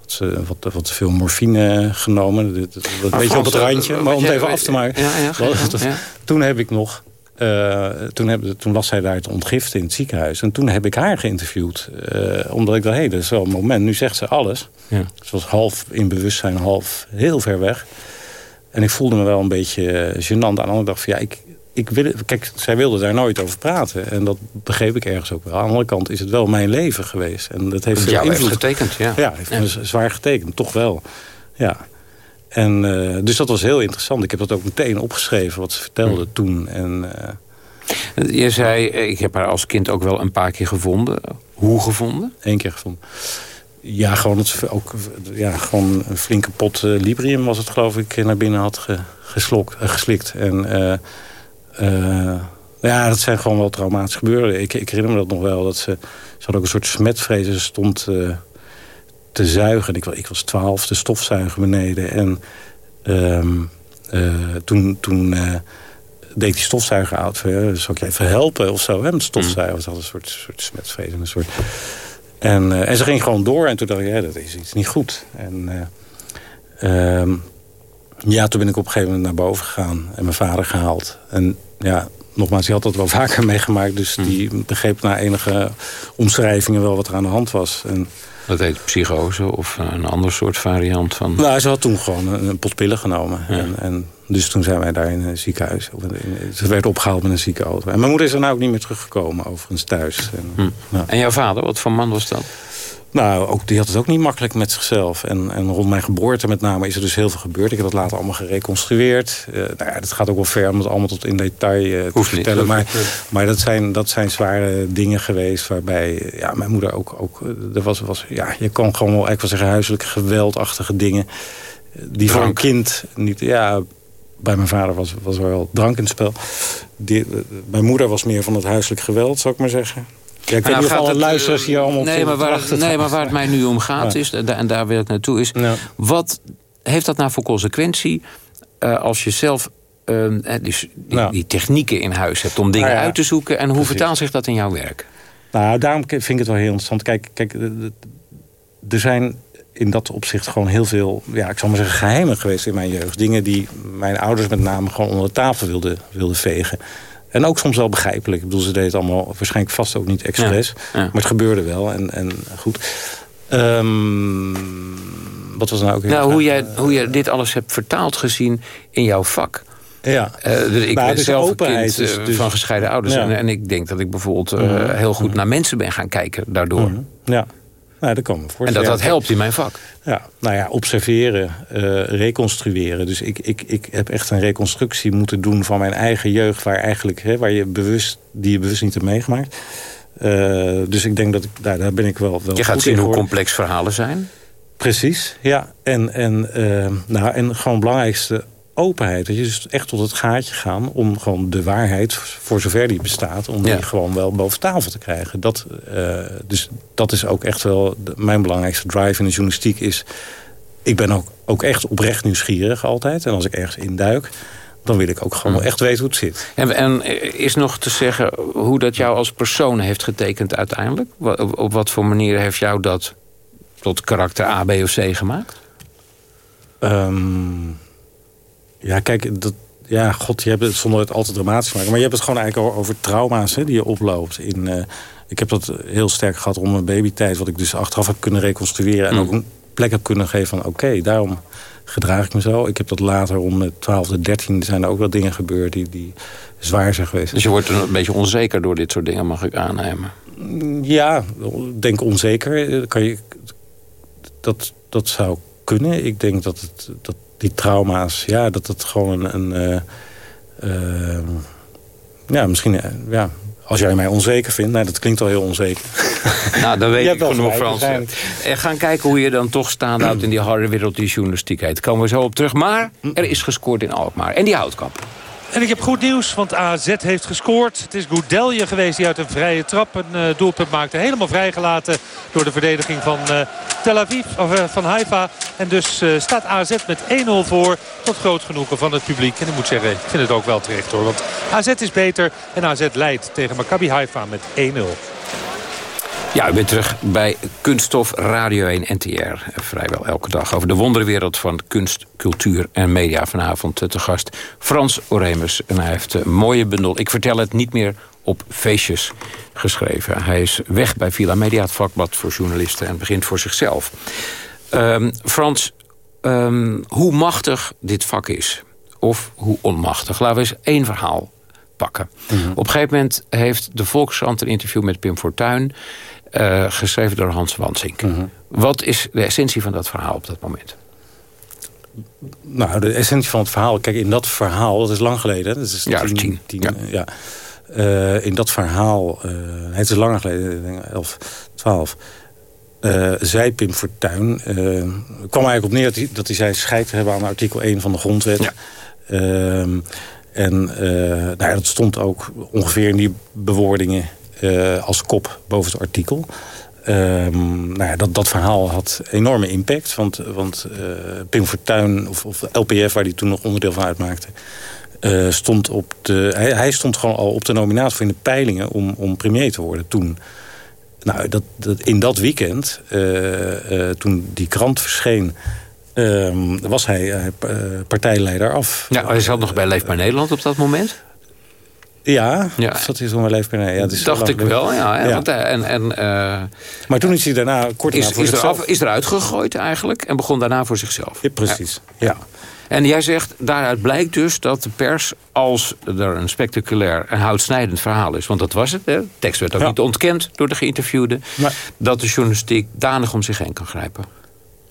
Had ze wat, wat veel morfine genomen. Dit, dit, een beetje op het randje. Maar om het even af te maken. Ja, ja, dat, ja. Toen heb ik nog... Uh, toen, heb, toen zij daar te ontgiften in het ziekenhuis. En toen heb ik haar geïnterviewd. Uh, omdat ik dacht, hé, hey, dat is wel een moment. Nu zegt ze alles. Ja. Ze was half in bewustzijn, half heel ver weg. En ik voelde me wel een beetje gênant. Aan de andere dag van, ja, ik, ik wil, kijk, zij wilde daar nooit over praten. En dat begreep ik ergens ook wel. Aan de andere kant is het wel mijn leven geweest. En dat heeft veel invloed. heeft getekend, ja. Ja, heeft me zwaar getekend. Toch wel. Ja. En, uh, dus dat was heel interessant. Ik heb dat ook meteen opgeschreven, wat ze vertelde Hm. toen. En, uh, Je zei, ik heb haar als kind ook wel een paar keer gevonden. Hoe gevonden? Eén keer gevonden. Ja, gewoon, het, ook, ja, gewoon een flinke pot uh, Librium was het geloof ik naar binnen had ge, geslokt, geslikt. En... Uh, ja, dat zijn gewoon wel traumatische gebeuren. Ik, ik herinner me dat nog wel. Dat ze, ze had ook een soort smetvrees. Ze stond uh, te zuigen. Ik, ik was twaalf, te stofzuigen beneden. En um, uh, toen, toen deed die stofzuiger uit. Zou ik je even helpen of zo? Hè, met stofzuigen. Ze had een soort, soort smetvrees. En, een soort... en, en ze ging gewoon door. En toen dacht ik, ja, dat is iets niet goed. En... Um, ja, toen ben ik op een gegeven moment naar boven gegaan en mijn vader gehaald. En ja, nogmaals, die had dat wel vaker meegemaakt. Dus die begreep na enige omschrijvingen wel wat er aan de hand was. En, dat heet psychose of een ander soort variant van... Nou, ze had toen gewoon een, een pot pillen genomen. Ja. En, en, dus toen zijn wij daar in een ziekenhuis. In, ze werd opgehaald met een ziekenauto. En mijn moeder is er nou ook niet meer teruggekomen, overigens thuis. En, hm. ja. en jouw vader, wat voor man was dat? Nou, ook, die had het ook niet makkelijk met zichzelf. En, en rond mijn geboorte met name is er dus heel veel gebeurd. Ik heb dat later allemaal gereconstrueerd. Uh, nou ja, dat gaat ook wel ver om het allemaal tot in detail uh, te vertellen. maar maar dat, zijn, dat zijn zware dingen geweest waarbij ja, mijn moeder ook... ook er was, was, ja, je kan gewoon wel, ik wel zeggen, huiselijk geweldachtige dingen. Die voor een kind niet... Ja, bij mijn vader was, was er wel drank in het spel. Die, mijn moeder was meer van het huiselijk geweld, zou ik maar zeggen. Ja, ik weet niet of alle luisteraars hier allemaal nee, maar waar, Nee, maar waar het mij nu om gaat, is, en daar wil ik naartoe, is... wat heeft dat nou voor consequentie uh, als je zelf uh, dus die, die, technieken in huis hebt... om dingen nou ja, uit te zoeken, en hoe precies. vertaalt zich dat in jouw werk? Nou, daarom vind ik het wel heel interessant. Kijk, kijk er zijn in dat opzicht gewoon heel veel, ja, ik zal maar zeggen, geheimen geweest in mijn jeugd. Dingen die mijn ouders met name gewoon onder de tafel wilden, wilden vegen. En ook soms wel begrijpelijk. Ik bedoel, ze deed het allemaal waarschijnlijk vast ook niet expres. Maar het gebeurde wel. En, en goed. Um, wat was nou ook... Nou, hoe jij, hoe jij dit alles hebt vertaald gezien in jouw vak. Ja. Uh, dus ik ben dus zelf kind dus, dus, van gescheiden ouders. Ja. En, en, ik denk dat ik bijvoorbeeld uh, heel goed naar mensen ben gaan kijken daardoor. -hmm. Ja. Nou, dat kan me voorstellen. En dat dat helpt in mijn vak. Ja, nou ja, observeren, uh, reconstrueren. Dus ik, ik, ik heb echt een reconstructie moeten doen van mijn eigen jeugd... waar, eigenlijk, hè, waar je bewust, die je bewust niet hebt meegemaakt. Uh, dus ik denk dat ik, daar, daar ben ik wel, wel Je gaat zien hoe complex verhalen zijn. Precies, ja. En, en, uh, nou, en gewoon het belangrijkste, openheid. Dat je dus echt tot het gaatje gaan om gewoon de waarheid, voor zover die bestaat... om ja. die gewoon wel boven tafel te krijgen. Dat, uh, dus dat is ook echt wel de, mijn belangrijkste drive in de journalistiek is... ik ben ook, ook echt oprecht nieuwsgierig altijd. En als ik ergens induik, dan wil ik ook gewoon wel echt weten hoe het zit. En, en is nog te zeggen hoe dat jou als persoon heeft getekend uiteindelijk? Op, op wat voor manier heeft jou dat tot karakter A, B of C gemaakt? Um, ja, kijk, dat, ja, god, je hebt het zonder het altijd dramatisch te maken. Maar je hebt het gewoon eigenlijk over trauma's hè, die je oploopt. In, uh, ik heb dat heel sterk gehad rond mijn babytijd. Wat ik dus achteraf heb kunnen reconstrueren. En mm. ook een plek heb kunnen geven van oké, okay, daarom gedraag ik me zo. Ik heb dat later om de 12e, 13e zijn er ook wel dingen gebeurd die, die zwaar zijn geweest. Dus je wordt een beetje onzeker door dit soort dingen, mag ik aannemen? Ja, denk onzeker. Kan je, dat, dat zou kunnen. Ik denk dat het... Dat, die trauma's, ja, dat het gewoon een... een uh, uh, ja, misschien, uh, ja, als jij mij onzeker vindt, nou, dat klinkt al heel onzeker. Nou, dan weet ik genoeg Frans. En gaan kijken hoe je dan toch staat uit in die harde wereld die journalistiek heet. Daar komen we zo op terug. Maar er is gescoord in Alkmaar. En die houtkamp. En ik heb goed nieuws, want AZ heeft gescoord. Het is Goudelje geweest die uit een vrije trap een uh, doelpunt maakte. Helemaal vrijgelaten door de verdediging van uh, Tel Aviv, of uh, van Haifa. En dus staat AZ met 1-0 voor. Tot groot genoegen van het publiek. En ik moet zeggen, ik vind het ook wel terecht hoor. Want AZ is beter en AZ leidt tegen Maccabi Haifa met 1-0. Ja, ik ben terug bij Kunststof Radio 1 NTR. Vrijwel elke dag over de wonderwereld van kunst, cultuur en media. Vanavond te gast Frans Oremus. En hij heeft een mooie bundel. Ik vertel het niet meer op feestjes geschreven. Hij is weg bij Villa Media, het vakblad voor journalisten... en begint voor zichzelf. Um, Frans, um, hoe machtig dit vak is. Of hoe onmachtig. Laten we eens één verhaal pakken. Mm -hmm. Op een gegeven moment heeft de Volkskrant een interview met Pim Fortuyn... Uh, geschreven door Hans Wansink. -hmm. Wat is de essentie van dat verhaal op dat moment? Nou, de essentie van het verhaal... Kijk, in dat verhaal, dat is lang geleden. Dat is ja, tien, tien, tien ja. ja. Uh, in dat verhaal, uh, het is langer geleden, denk 11, 12... Uh, zei Pim Fortuyn, kwam eigenlijk op neer dat hij, dat hij zei... scheid te hebben aan artikel 1 van de grondwet. Ja. Ehm, en nou dat stond ook ongeveer in die bewoordingen uh, als kop boven het artikel. Um, nou ja, dat, dat verhaal had enorme impact. Want, want uh, Pim Fortuyn, of, of LPF, waar hij toen nog onderdeel van uitmaakte... Uh, stond op de, hij, stond gewoon al op de nominatie voor in de peilingen om, om premier te worden toen. Nou, dat, in dat weekend, toen die krant verscheen... Uh, was hij partijleider af. Ja, hij zat nog bij Leefbaar Nederland op dat moment? Ja, ja. zat hij toen wel even nee, ja, dat is Dacht ik wel, ja. ja. Want, en, en, uh, maar toen is hij daarna kort is, voor is, er af, is eruit gegooid eigenlijk en begon daarna voor zichzelf. Ja, precies, ja. En jij zegt, daaruit blijkt dus dat de pers... als er een spectaculair en houtsnijdend verhaal is... want dat was het, hè? de tekst werd ook niet ontkend door de geïnterviewden... dat de journalistiek danig om zich heen kan grijpen.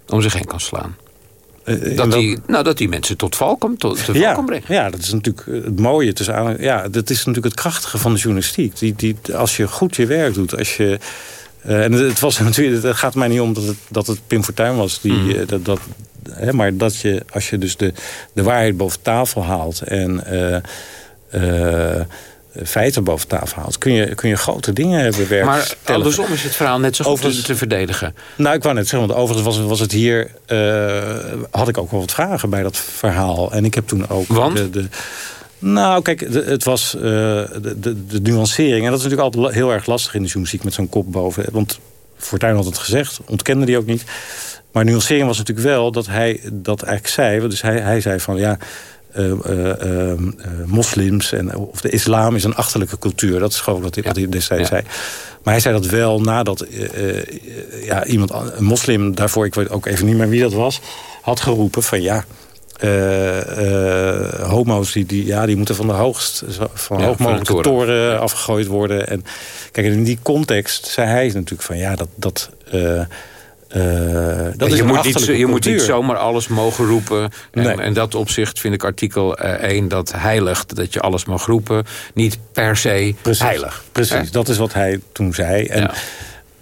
Om zich heen kan slaan. Uh, dat, die, nou, dat die mensen tot val komt, tot val ja. Ja, dat is natuurlijk het mooie. Tussen, ja, dat is natuurlijk het krachtige van de journalistiek. Die, die, als je goed je werk doet, als je... Uh, en het, was natuurlijk, het gaat mij niet om dat het, dat het Pim Fortuyn was. Die, mm. dat, dat, hè, maar dat je, als je dus de, de waarheid boven tafel haalt... en uh, feiten boven tafel haalt... kun je, kun je grote dingen hebben Maar andersom is het verhaal net zo goed te verdedigen. Nou, ik wou net zeggen, want overigens was, was het hier... Uh, had ik ook wel wat vragen bij dat verhaal. En ik heb toen ook... Want? De, de, nou, kijk, het was uh, de, de, de, nuancering. En dat is natuurlijk altijd heel erg lastig in de journalistiek... met zo'n kop boven. Want Fortuyn had het gezegd, ontkende die ook niet. Maar nuancering was natuurlijk wel dat hij dat eigenlijk zei. Dus hij, hij zei van, ja... Uh, uh, moslims en, of de islam is een achterlijke cultuur. Dat is gewoon wat hij, wat hij destijds zei. Maar hij zei dat wel nadat ja, iemand, een moslim daarvoor... ik weet ook even niet meer wie dat was... had geroepen van ja... homo's die, die, ja, die moeten van de hoogst van ja, hoog mogelijke toren afgegooid worden. En kijk, in die context zei hij natuurlijk van ja, dat, dat uh, dat is je, moet niet, je moet niet zomaar alles mogen roepen. En, nee. en dat opzicht vind ik artikel 1 uh, dat heiligt dat je alles mag roepen. Niet per se precies, heilig. Precies, dat is wat hij toen zei. En, ja.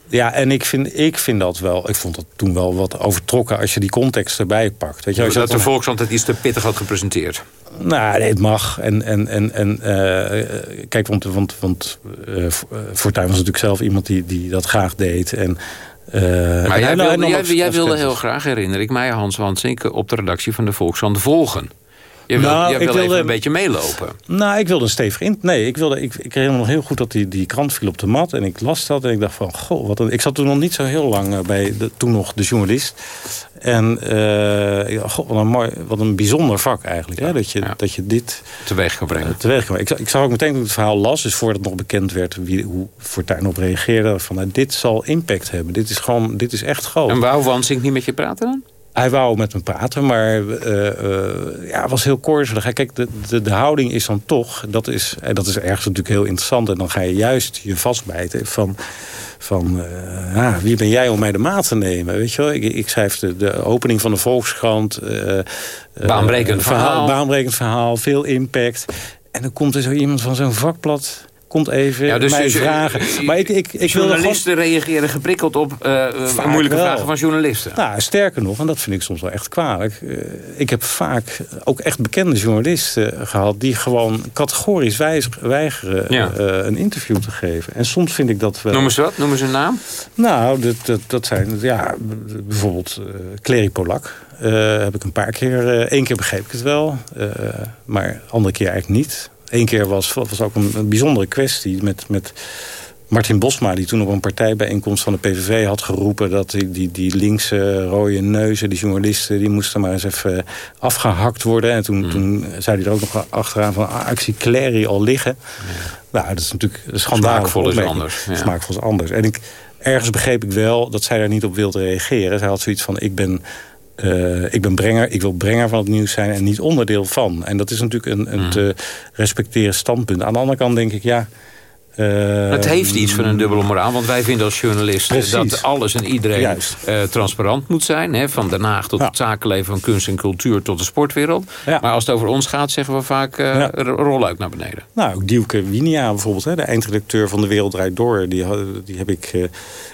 ja. en ik vind, ik vind dat wel... Ik vond dat toen wel wat overtrokken als je die context erbij pakt. Weet je, als dat de Volkskrant het iets te pittig had gepresenteerd. Nou, nee, het mag. En, en, en, en uh, kijk, want, want, want uh, Fortuyn was natuurlijk zelf iemand die, die dat graag deed. En uh, maar jij, wilde, jij, jij wilde heel graag, herinner ik mij, Hans Wansink... op de redactie van de Volkskrant volgen. Je wil, nou, wil wilde, even een beetje meelopen. Nou, ik wilde een stevig in. Nee, ik, wilde, ik, ik herinner me nog heel goed dat die, die krant viel op de mat. En ik las dat en ik dacht van, goh, wat een, ik zat toen nog niet zo heel lang eh, bij de, toen nog de journalist. En uh, ik dacht, goh, wat een, mooi, wat een bijzonder vak eigenlijk. Ja, hè? Dat, je, ja. dat je dit teweeg kan brengen. Uh, teweeg kan brengen. Ik, ik zag ook meteen toen ik het verhaal las, dus voordat het nog bekend werd wie, hoe Fortuyn op reageerde. Van, nou, dit zal impact hebben. Dit is gewoon, dit is echt groot. En wou Wansink niet met je praten dan? Hij wou met me praten, maar uh, uh, ja, was heel korzelig. Kijk, de, de, de, houding is dan toch... Dat is, en dat is ergens natuurlijk heel interessant. En dan ga je juist je vastbijten van... van uh, ah, wie ben jij om mij de maat te nemen? Weet je wel? Ik, ik schrijf de, de opening van de Volkskrant. baanbrekend verhaal. Baanbrekend verhaal, veel impact. En dan komt er zo iemand van zo'n vakblad komt even ja, dus mij dus, vragen. Maar ik, ik, ik journalisten gewoon... reageren geprikkeld op uh, moeilijke wel. vragen van journalisten. Nou, sterker nog, en dat vind ik soms wel echt kwalijk. Uh, ik heb vaak ook echt bekende journalisten gehad... die gewoon categorisch weigeren ja. uh, een interview te geven. En soms vind ik dat wel... Noemen ze wat? Noemen ze een naam? Nou, dat, dat, dat zijn ja, bijvoorbeeld Clary Polak... heb ik een paar keer... één keer begreep ik het wel, maar andere keer eigenlijk niet... Eén keer was, was ook een, een, bijzondere kwestie met, met Martin Bosma... die toen op een partijbijeenkomst van de PVV had geroepen... dat die, die, die linkse rode neuzen, die journalisten... die moesten maar eens even afgehakt worden. En toen, mm. toen zei hij er ook nog achteraan van... Ah, ik zie Clary al liggen. Ja. Nou, dat is natuurlijk een schandalig. Smaakvol is anders. Ja. Smaakvol is anders. En ik, ergens begreep ik wel dat zij daar niet op wilde reageren. Zij had zoiets van, ik ben uh, ik ben brenger, ik wil brenger van het nieuws zijn en niet onderdeel van. En dat is natuurlijk een, een mm. te respecteren standpunt. Aan de andere kant denk ik, ja... Uh, het heeft iets van een dubbele moraal. Want wij vinden als journalisten dat alles en iedereen uh, transparant moet zijn. Hè, van Den Haag tot ja. het zakenleven van kunst en cultuur tot de sportwereld. Ja. Maar als het over ons gaat zeggen we vaak uh, ja. rol uit naar beneden. Nou, Dielke Winia bijvoorbeeld. Hè, de eindredacteur van De Wereld Draait Door. Die, die heb ik...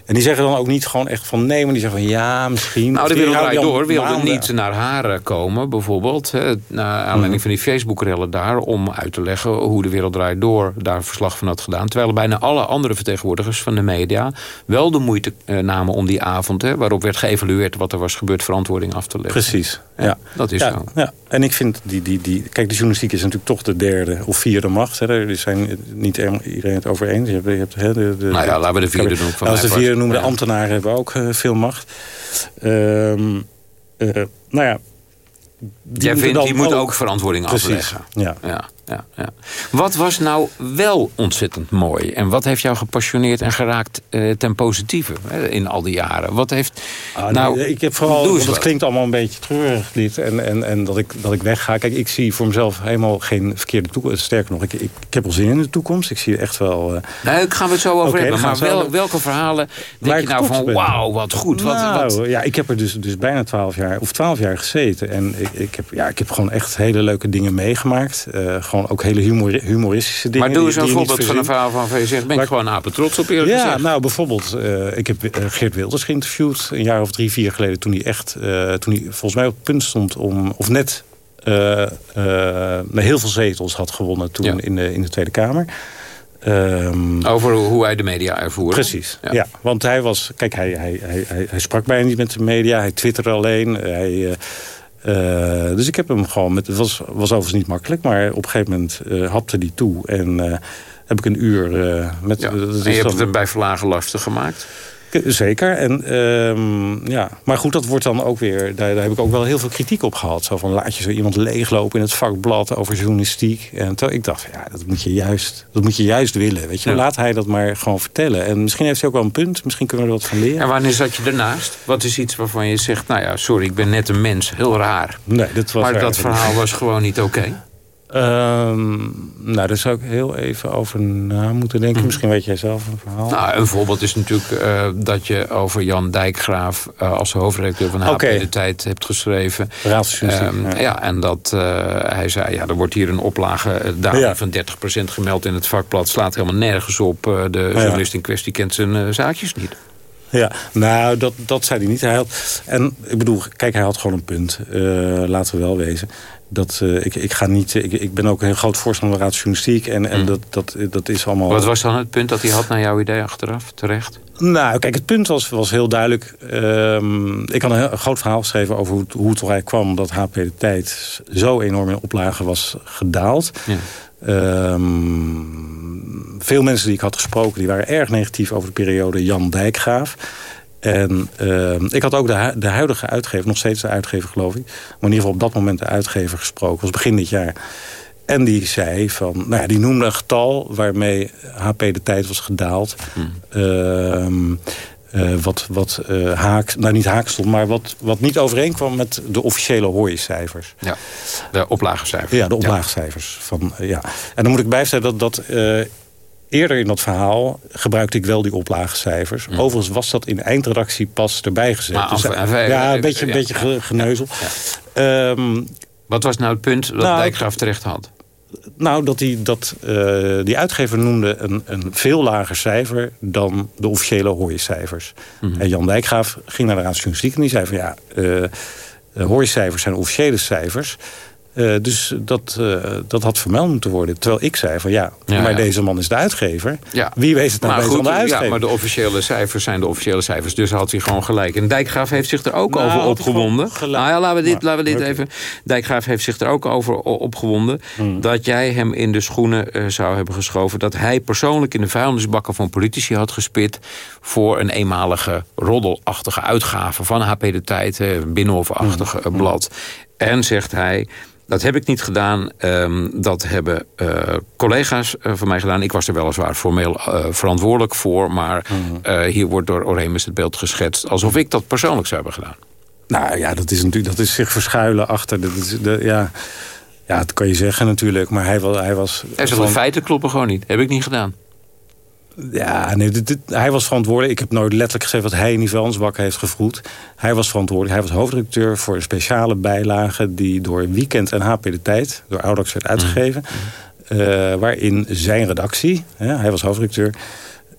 en die zeggen dan ook niet gewoon echt van nee. Maar die zeggen van ja, misschien. Nou, De Wereld Draait Door wilde niet naar haar komen bijvoorbeeld. Hè, naar aanleiding mm. van die Facebook-rellen daar. Om uit te leggen hoe De Wereld Draait Door daar verslag van had gedaan Terwijl bijna alle andere vertegenwoordigers van de media... wel de moeite eh, namen om die avond... Hè, waarop werd geëvalueerd wat er was gebeurd... verantwoording af te leggen. Precies, ja. Dat is ja, zo. Ja. En ik vind, die, die, die, kijk, de journalistiek is natuurlijk toch de derde of vierde macht. Hè. Er zijn niet iedereen het over eens. Je hebt, je hebt, hè, de, de, nou ja, laten we de vierde. Van als de vierde noemen, de ambtenaren hebben ook uh, veel macht. Um, uh, nou ja... Die Jij vindt, die moet ook verantwoording Precies, afleggen. Ja. ja. Ja, ja. Wat was nou wel ontzettend mooi? En wat heeft jou gepassioneerd en geraakt eh, ten positieve hè, in al die jaren? Wat heeft... Ah, nou, ik heb vooral, want het klinkt allemaal een beetje treurig dit. En, en, en dat, ik, dat ik wegga. Kijk, ik zie voor mezelf helemaal geen verkeerde toekomst. Sterker nog, ik, ik, ik heb wel zin in de toekomst. Ik zie echt wel... eh, Nee, ik gaan we het zo over hebben. Maar wel, over- welke verhalen denk je nou van... Wauw, wat goed. Wat, Nou, wat, Ja, ik heb er dus, dus bijna twaalf jaar of twaalf jaar gezeten. En ik, ik, heb, ja, ik heb gewoon echt hele leuke dingen meegemaakt. Eh, gewoon ook hele humor, humoristische dingen. maar doe eens een voorbeeld van een verhaal van zegt... ben ik Maar- gewoon apen trots op eerlijk Ja, gezegd. nou bijvoorbeeld, eh, ik heb eh, Geert Wilders geïnterviewd een jaar of drie, vier geleden. Toen hij echt, eh, toen hij volgens mij op het punt stond om, of net eh, heel veel zetels had gewonnen toen Ja. in, de, in de Tweede Kamer. Ehm, Over hoe hij de media ervoerde. Precies, ja. Want hij was, kijk, hij, hij, hij, hij, sprak bijna niet met de media. Hij twitterde alleen. Hij, eh, dus ik heb hem gewoon, met, het was, was overigens niet makkelijk. Maar op een gegeven moment eh, hapte die toe. En eh, heb ik een uur met... Ja. dat En is je hebt dan- het hem bij verlagen lastig gemaakt. Zeker. En, ehm, ja. Maar goed, dat wordt dan ook weer... Daar, daar heb ik ook wel heel veel kritiek op gehad. Zo van, laat je zo iemand leeglopen in het vakblad over journalistiek. En ik dacht, ja, dat moet je juist, dat moet je juist willen. Weet je? Ja. Laat hij dat maar gewoon vertellen. En misschien heeft hij ook wel een punt. Misschien kunnen we er wat van leren. En wanneer zat je ernaast? Wat is iets waarvan je zegt... nou ja, sorry, ik ben net een mens. Heel raar. Nee, dat was maar dat verhaal was gewoon niet oké. Ehm, nou, daar zou ik heel even over na moeten denken. Misschien weet jij zelf een verhaal. Mhm. Nou, een voorbeeld is natuurlijk eh, dat je over Jan Dijkgraaf... eh, als hoofdredacteur van HP. De Tijd hebt geschreven. Raadsjournalistiek, Ehm, ja. ja. en dat eh, hij zei, ja, er wordt hier een oplage daling Ja. van 30% gemeld in het vakblad. Slaat helemaal nergens op. De journalist in kwestie kent zijn zaakjes niet. Ja, nou, dat, dat zei hij niet. Hij had, en ik bedoel, kijk, hij had gewoon een punt. Eh, laten we wel wezen. Dat, eh, ik, ik, ga niet, ik, ik ben ook een heel groot voorstander van raadsjournalistiek. En, en dat, dat, dat is allemaal... Wat was dan het punt dat hij had naar jouw idee achteraf, terecht? Nou, kijk, het punt was, was heel duidelijk. Ehm, ik had een, heel, een groot verhaal geschreven over hoe, hoe het eigenlijk kwam... dat HP de Tijd zo enorm in oplagen was gedaald. Ja. Ehm, veel mensen die ik had gesproken... die waren erg negatief over de periode Jan Dijkgraaf. En ehm, ik had ook de, de huidige uitgever, nog steeds de uitgever geloof ik... maar in ieder geval op dat moment de uitgever gesproken. was begin dit jaar. En die zei van, nou ja, die noemde een getal waarmee HP de tijd was gedaald. Ehm, eh, wat wat eh, haak, nou niet haak stond, maar wat, wat niet overeenkwam met de officiële hooicijfers. Ja, de oplagecijfers. Ja, de oplaagcijfers. Van, eh, ja. En dan moet ik bijstellen dat, dat eerder in dat verhaal gebruikte ik wel die oplagecijfers. Overigens was dat in eindredactie pas erbij gezet. Maar Dus, af- ja, een beetje, een ja, beetje ja. geneuzel. Ehm, Wat was nou het punt dat Nou, Dijkgraaf terecht had? Nou, dat, die, dat eh, die uitgever noemde een, een veel lager cijfer dan de officiële hooicijfers. Mhm. En Jan Dijkgraaf ging naar de Raadsjournalistiek en die zei van ja, hooicijfers zijn officiële cijfers. Eh, dus dat, eh, dat had vermeld moeten worden. Terwijl ik zei van ja, Ja, maar ja. deze man is de uitgever. Ja. Wie weet het nou maar goed, de uitgever? ja, maar de officiële cijfers zijn de officiële cijfers. Dus had hij gewoon gelijk. En Dijkgraaf heeft zich er ook Nou, over opgewonden. Nou ja, laten we dit, Maar, laten we dit even... Dijkgraaf heeft zich er ook over opgewonden... Hmm. dat jij hem in de schoenen eh, zou hebben geschoven... dat hij persoonlijk in de vuilnisbakken van politici had gespit... voor een eenmalige roddelachtige uitgave van HP De Tijd... een binnenhofachtige Hmm. blad. En zegt hij... Dat heb ik niet gedaan. Ehm, dat hebben eh, collega's eh, van mij gedaan. Ik was er weliswaar formeel eh, verantwoordelijk voor. Maar eh, hier wordt door Oremus het beeld geschetst... alsof ik dat persoonlijk zou hebben gedaan. Nou ja, dat is natuurlijk dat is zich verschuilen achter. Dat is, de, ja, ja, dat kan je zeggen natuurlijk. Maar hij, was hij was. En van- de feiten kloppen gewoon niet. Heb ik niet gedaan. Ja, nee, dit, dit- hij was verantwoordelijk. Ik heb nooit letterlijk gezegd wat hij in die vuilnisbak heeft gevroed. Hij was verantwoordelijk. Hij was hoofdredacteur voor een speciale bijlage... die door Weekend en HP De Tijd, door Audax werd uitgegeven. Mhm. eh, waarin zijn redactie, hè, hij was hoofdredacteur...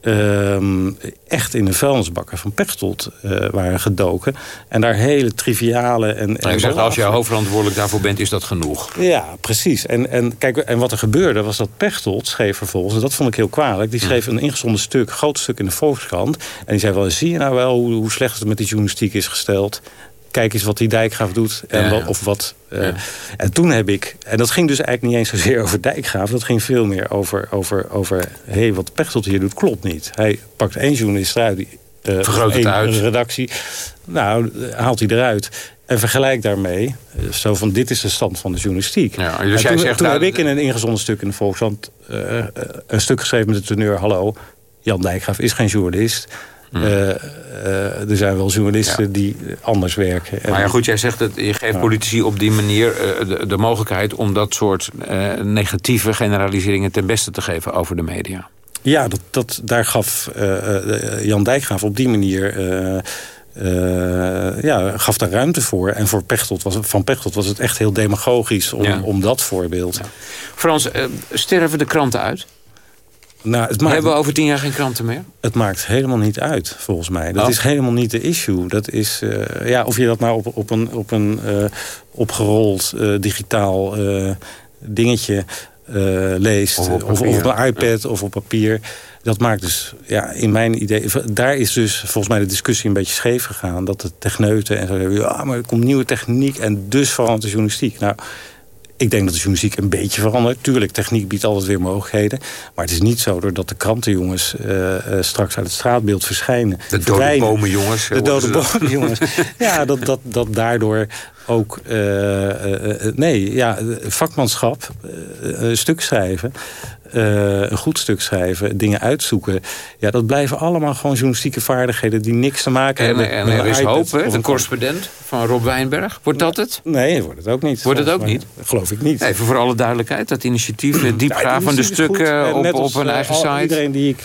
ehm, echt in de vuilnisbakken van Pechtold eh, waren gedoken. En daar hele triviale... En, je zegt, als belachelijke- hoofdverantwoordelijk daarvoor bent, is dat genoeg. ja, precies. En, en, kijk, en wat er gebeurde was dat Pechtold schreef vervolgens... en dat vond ik heel kwalijk. Die schreef een ingezonden stuk, groot stuk in de Volkskrant. En die zei wel, zie je nou wel hoe, hoe slecht het met die journalistiek is gesteld... Kijk eens wat die Dijkgraaf doet. En Ja, wat, ja. of wat, eh, En toen heb ik... En dat ging dus eigenlijk niet eens zozeer over Dijkgraaf. Dat ging veel meer over... over, over hey, wat Pechtold hier doet klopt niet. Hij pakt één journalist eruit... Die, eh, Vergroot het uit. redactie. Nou, haalt hij eruit. En vergelijk daarmee, eh, zo van dit is de stand van de journalistiek. Ja, dus jij toen zegt toen nou- heb ik in een ingezonden stuk in de Volkskrant... een stuk geschreven met de teneur... Hallo, Jan Dijkgraaf is geen journalist. Eh, eh, er zijn wel journalisten die anders werken. En- Maar ja, goed, jij zegt dat je geeft politici op die manier eh, de, de mogelijkheid... om dat soort negatieve generaliseringen ten beste te geven over de media. Ja, dat, dat, daar gaf Jan Dijkgraaf op die manier... ja, gaf daar ruimte voor. En voor Pechtold was het, van Pechtold was het echt heel demagogisch... om, Ja. om dat voorbeeld. Frans, sterven de kranten uit? Nou, het maakt, Hebben we over tien jaar geen kranten meer? het maakt helemaal niet uit, volgens mij. Dat Oh. is helemaal niet de issue. Dat is, eh, ja, of je dat nou op, op een, op een eh, opgerold eh, digitaal dingetje leest... Of op of, papier. op een iPad of op papier... Dat maakt dus, ja, in mijn idee... Daar is dus volgens mij de discussie een beetje scheef gegaan. Dat de techneuten en zo hebben... Ja, maar er komt nieuwe techniek en dus verandert de journalistiek. Nou, ik denk dat de journalistiek een beetje verandert. Tuurlijk, techniek biedt altijd weer mogelijkheden. Maar het is niet zo doordat de krantenjongens eh, eh, straks uit het straatbeeld verschijnen. De dode bomenjongens. De dode bomenjongens. ja, dat, dat, dat daardoor ook... eh, eh, eh, nee, ja, vakmanschap, een stuk schrijven... een goed stuk schrijven, dingen uitzoeken. Ja, dat blijven allemaal gewoon journalistieke vaardigheden... die niks te maken En, hebben en met er is hoop, hè? de een- correspondent van Rob Wijnberg. Wordt dat het? Nee, wordt het ook niet. Wordt het ook niet? Geloof ik niet. Even voor alle duidelijkheid, dat initiatief, diepgravende goed. stukken En op, op een eigen al- site. Iedereen die ik...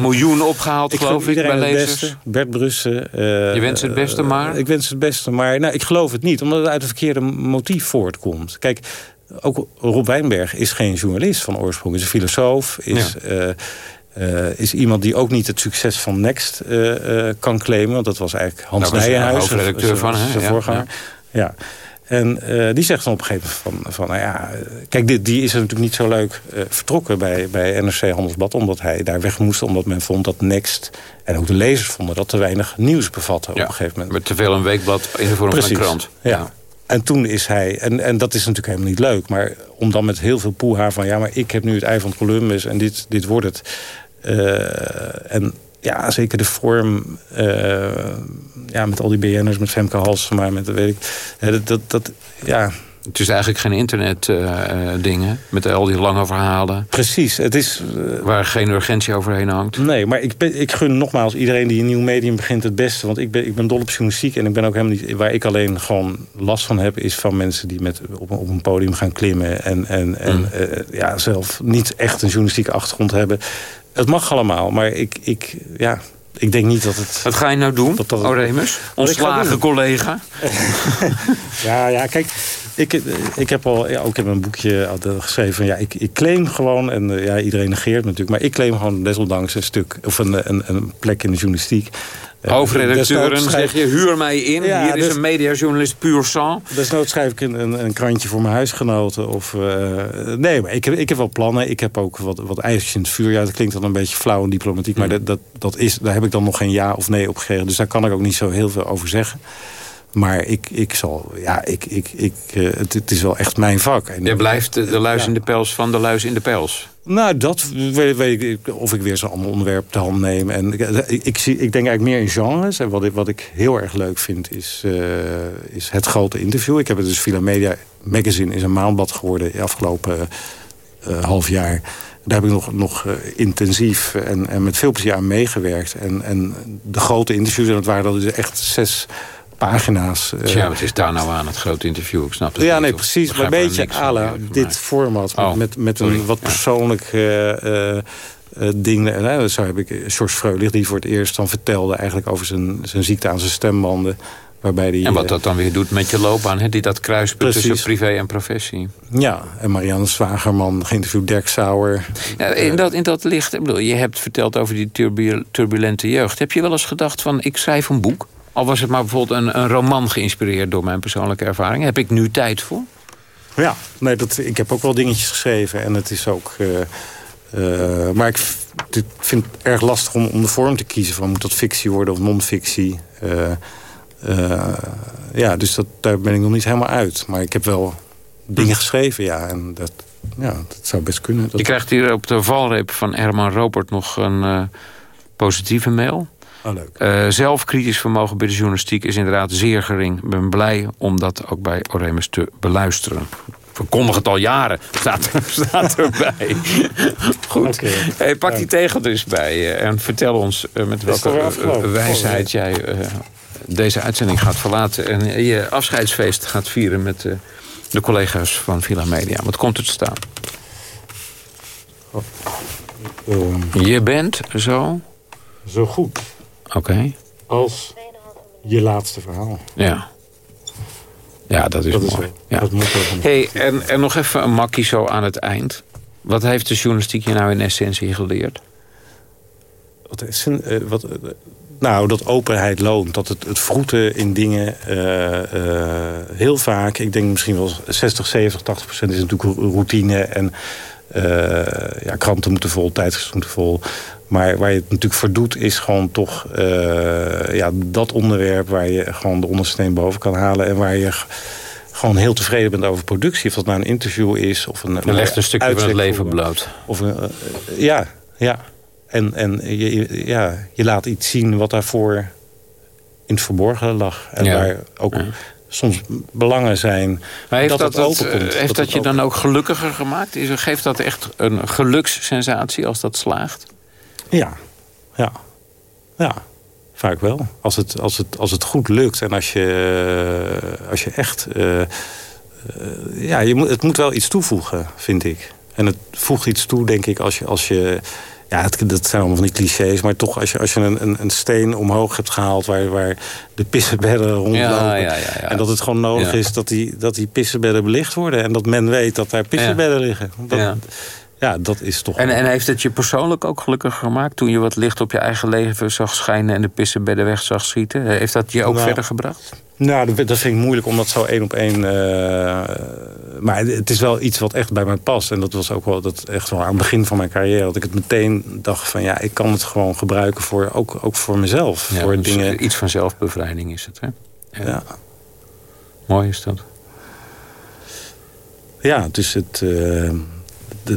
Miljoen opgehaald, ik geloof ik, bij lezers. beste. Bert Brussen. Je wenst het beste, maar? ik wens het beste, maar nou, ik geloof het niet. Omdat het uit een verkeerde motief voortkomt. Kijk, ook Rob Wijnberg is geen journalist van oorsprong. Is een filosoof. Is, eh, eh, is iemand die ook niet het succes van Next eh, kan claimen. Want dat was eigenlijk Hans hij Nijenhuis. hoofdredacteur zijn- van? Zijn Ja, voorganger. Ja. En eh, die zegt dan op een gegeven moment van... van nou ja, kijk, dit, die is er natuurlijk niet zo leuk eh, vertrokken bij, bij NRC Handelsblad... omdat hij daar weg moest, omdat men vond dat Next... en ook de lezers vonden dat te weinig nieuws bevatte op een gegeven moment. Met te veel een weekblad in de vorm Precies, van een krant. Ja. En toen is hij, en, en dat is natuurlijk helemaal niet leuk... maar om dan met heel veel poeha van... ja, maar ik heb nu het ei van Columbus en dit, dit wordt het. Eh, en ja, zeker de vorm... eh, ja, met al die BN'ers, met Femke Halsema, met weet ik... dat, dat, dat, ja, Het is eigenlijk geen internet-ding, hè? Met al die lange verhalen. Precies, het is... waar geen urgentie overheen hangt. Nee, maar ik, ben, ik gun nogmaals iedereen die een nieuw medium begint het beste. Want ik ben, ik ben dol op journalistiek en ik ben ook helemaal niet... Waar ik alleen gewoon last van heb, is van mensen die met, op, een- op een podium gaan klimmen. En, en, en Mm. eh, ja, zelf niet echt een journalistieke achtergrond hebben. Het mag allemaal, maar ik, ik, ja, ik denk niet dat het... Wat ga je nou doen, dat, dat Oremus? Ontslagen collega. Ja, ja, kijk, ik, ik heb al ja, ook in een boekje eh, geschreven van ja, ik, ik claim gewoon, en eh, ja, iedereen negeert me natuurlijk, maar ik claim gewoon desondanks een stuk of een, een, een plek in de journalistiek. Hoofdredacteuren, zeg je, huur mij in. Ja, Hier is een mediajournalist puur sang. Desnoods schrijf ik een, een, een krantje voor mijn huisgenoten. Of, eh, nee, maar ik heb, ik heb wel plannen. Ik heb ook wat, wat ijsjes in het vuur. Ja, dat klinkt dan een beetje flauw en diplomatiek. Maar dat, dat, dat is, daar heb ik dan nog geen ja of nee op gegeven. Dus daar kan ik ook niet zo heel veel over zeggen. Maar ik, ik zal, ja, ik, ik, ik, eh, het, het is wel echt mijn vak. En, Je blijft de, de luis in de pels van de luis in de pels. Nou, dat weet, weet ik of ik weer zo'n ander onderwerp te hand neem. En ik, ik, zie, ik denk eigenlijk meer in genres. En wat ik, wat ik heel erg leuk vind, is, eh, is het grote interview. Ik heb het dus Villa Media Magazine is een maandblad geworden de afgelopen eh, half jaar. Daar heb ik nog, nog eh, intensief en, en met veel plezier aan meegewerkt. En, en de grote interviews, en het waren dat dus echt zes pagina's. eh, Tja, wat is daar nou aan, het grote interview? Ik snap het ja, niet, nee, precies. Maar een beetje à la dit format. Oh, met met sorry. een wat Ja. persoonlijk eh, eh, eh, ding. Eh, zo heb ik George Freulich, die voor het eerst dan vertelde... eigenlijk over zijn, zijn ziekte aan zijn stembanden. Waarbij die, En wat dat dan weer doet met je loopbaan, hè? Die dat kruispunt tussen privé en professie. Ja, en Marianne Zwagerman, geïnterviewd Dirk Sauer. Ja, in, dat, in dat licht, ik bedoel, je hebt verteld over die turbu- turbulente jeugd. Heb je wel eens gedacht van, ik schrijf een boek? Al was het maar bijvoorbeeld een, een roman geïnspireerd door mijn persoonlijke ervaring. Heb ik nu tijd voor? Ja, nee, dat, ik heb ook wel dingetjes geschreven. En het is ook... eh, eh, maar ik vind het erg lastig om, om de vorm te kiezen. Van, moet dat fictie worden of non-fictie? Eh, ja, dus dat, daar ben ik nog niet helemaal uit. Maar ik heb wel dingen geschreven, ja. En dat, ja, dat zou best kunnen. Dat... Je krijgt hier op de valreep van Herman Ropert nog een positieve mail. Oh, leuk. Uh, zelfkritisch vermogen bij de journalistiek is inderdaad zeer gering. Ik ben blij om dat ook bij Oremus te beluisteren. Verkondig het al jaren, staat, staat erbij. Goed, okay. hey, pak die tegel dus bij en vertel ons uh, met welke wijsheid jij deze uitzending gaat verlaten... en je afscheidsfeest gaat vieren met de collega's van Villa Media. Wat komt er te staan? Oh. Um, je bent zo... Zo goed. Oké. Okay. Als je laatste verhaal. Ja. Ja, dat is dat mooi. Is ja. Dat moet hey, en, en nog even een makkie zo aan het eind. Wat heeft de journalistiek je nou in essentie geleerd? Wat, uh, wat, uh, nou, dat openheid loont. Dat het, het vroeten in dingen uh, heel vaak... ik denk misschien wel 60, 70, 80 procent is natuurlijk routine... en ja, kranten moeten vol, tijdschriften moeten vol... Maar waar je het natuurlijk voor doet, is gewoon toch uh, ja, dat onderwerp... waar je gewoon de ondersteen boven kan halen... en waar je gewoon heel tevreden bent over productie. Of dat nou een interview is of een... Je legt een stukje van het leven bloot. Of een, uh, ja, ja. En, en je, ja, je laat iets zien wat daarvoor in het verborgen lag. En ja. waar ook... Ja soms belangen zijn. Maar heeft dat, dat, dat, heeft dat, dat je dan ook gelukkiger gemaakt? Is, geeft dat echt een gelukssensatie als dat slaagt? Ja, ja, ja. Vaak wel. Als het, als het, als het goed lukt en als je, als je echt... Uh, uh, ja, je moet, het moet wel iets toevoegen, vind ik. En het voegt iets toe, denk ik, als je... Als je ja, het, dat zijn allemaal van die clichés. Maar toch, als je, als je een, een, een steen omhoog hebt gehaald... waar, waar de pissenbedden rondlopen... Ja, ja, ja, en dat het gewoon nodig is dat die, dat die pissenbedden belicht worden... en dat men weet dat daar pissenbedden liggen. Dat, ja, dat is toch... En, en heeft het je persoonlijk ook gelukkig gemaakt... toen je wat licht op je eigen leven zag schijnen... en de pissenbedden weg zag schieten? Heeft dat je ook nou, verder gebracht? Nou, dat vind ik moeilijk om dat zo één op één... Uh, maar het is wel iets wat echt bij mij past. En dat was ook wel dat echt wel aan het begin van mijn carrière... dat ik het meteen dacht van ja, ik kan het gewoon gebruiken... Voor, ook, ook voor mezelf. Ja, voor dus dingen... Iets van zelfbevrijding is het, hè? Ja. ja. Mooi is dat. Ja, dus het... Uh,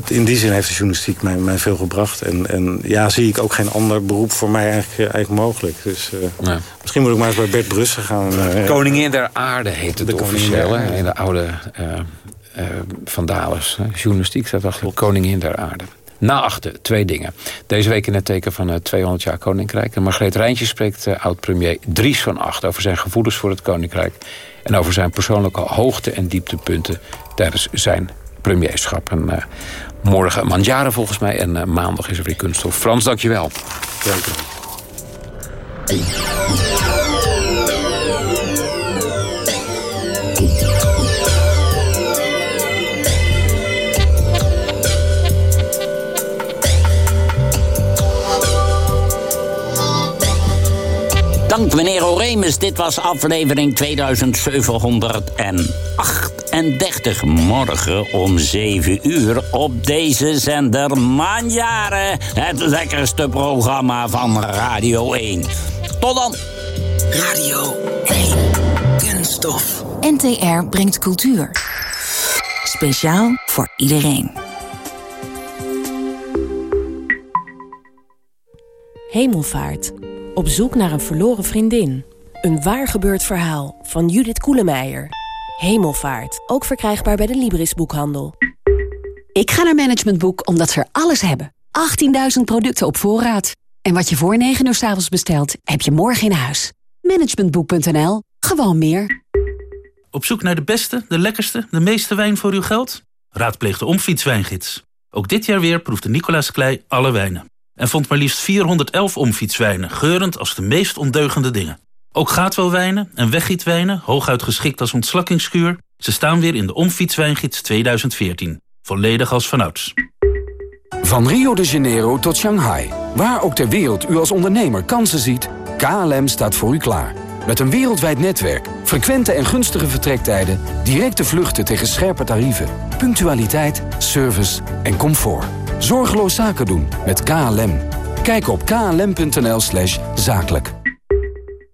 in die zin heeft de journalistiek mij, mij veel gebracht. En, en ja, zie ik ook geen ander beroep voor mij eigenlijk, eigenlijk mogelijk. Dus uh, ja. misschien moet ik maar eens bij Bert Brussen gaan. Uh, Koningin der Aarde heet het officieel. In de oude uh, Van Dalers. Journalistiek staat achter Koningin der Aarde. Na achter, twee dingen. Deze week in het teken van het 200 jaar Koninkrijk. En Margreet Rijntje spreekt oud-premier Dries van Acht... over zijn gevoelens voor het Koninkrijk... en over zijn persoonlijke hoogte- en dieptepunten... tijdens zijn premierschap. En, uh, morgen Mandjaren volgens mij en uh, maandag is er weer kunststof. Frans, dankjewel. Dank je Dank meneer Oremus. Dit was aflevering 2738. Morgen om 7 uur op deze zender Manjaren. Het lekkerste programma van Radio 1. Tot dan. Radio 1. Kunststof. NTR brengt cultuur. Speciaal voor iedereen. Hemelvaart. Op zoek naar een verloren vriendin. Een waar gebeurd verhaal van Judith Koelemeijer. Hemelvaart. Ook verkrijgbaar bij de Libris boekhandel. Ik ga naar Management Boek omdat ze er alles hebben. 18.000 producten op voorraad. En wat je voor 9 uur s avonds bestelt, heb je morgen in huis. Managementboek.nl. Gewoon meer. Op zoek naar de beste, de lekkerste, de meeste wijn voor uw geld? Raadpleeg de Omfietswijngids. Ook dit jaar weer proefde Nicolaas Klei alle wijnen. En vond maar liefst 411 omfietswijnen, geurend als de meest ondeugende dingen. Ook gaatwelwijnen en weggietwijnen, hooguit geschikt als ontslakkingskuur... ze staan weer in de Omfietswijngids 2014. Volledig als vanouds. Van Rio de Janeiro tot Shanghai. Waar ook ter wereld u als ondernemer kansen ziet... KLM staat voor u klaar. Met een wereldwijd netwerk, frequente en gunstige vertrektijden... directe vluchten tegen scherpe tarieven, punctualiteit, service en comfort. Zorgeloos zaken doen met KLM. Kijk op klm.nl slash zakelijk.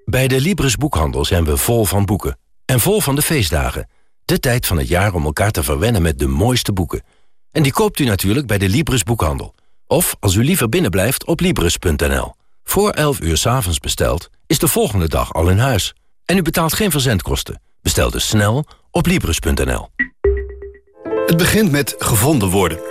Bij de Libris Boekhandel zijn we vol van boeken. En vol van de feestdagen. De tijd van het jaar om elkaar te verwennen met de mooiste boeken. En die koopt u natuurlijk bij de Libris Boekhandel. Of, als u liever binnenblijft, op Libris.nl. Voor 11 uur s avonds besteld, is de volgende dag al in huis. En u betaalt geen verzendkosten. Bestel dus snel op Libris.nl. Het begint met gevonden worden.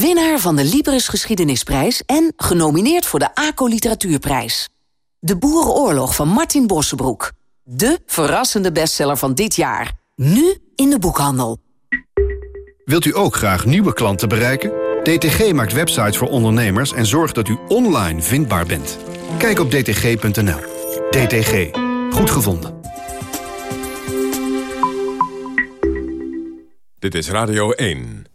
Winnaar van de Libris Geschiedenisprijs... en genomineerd voor de ACO Literatuurprijs. De Boerenoorlog van Martin Bossenbroek. De verrassende bestseller van dit jaar. Nu in de boekhandel. Wilt u ook graag nieuwe klanten bereiken? DTG maakt websites voor ondernemers en zorgt dat u online vindbaar bent. Kijk op dtg.nl. DTG. Goed gevonden. Dit is Radio 1.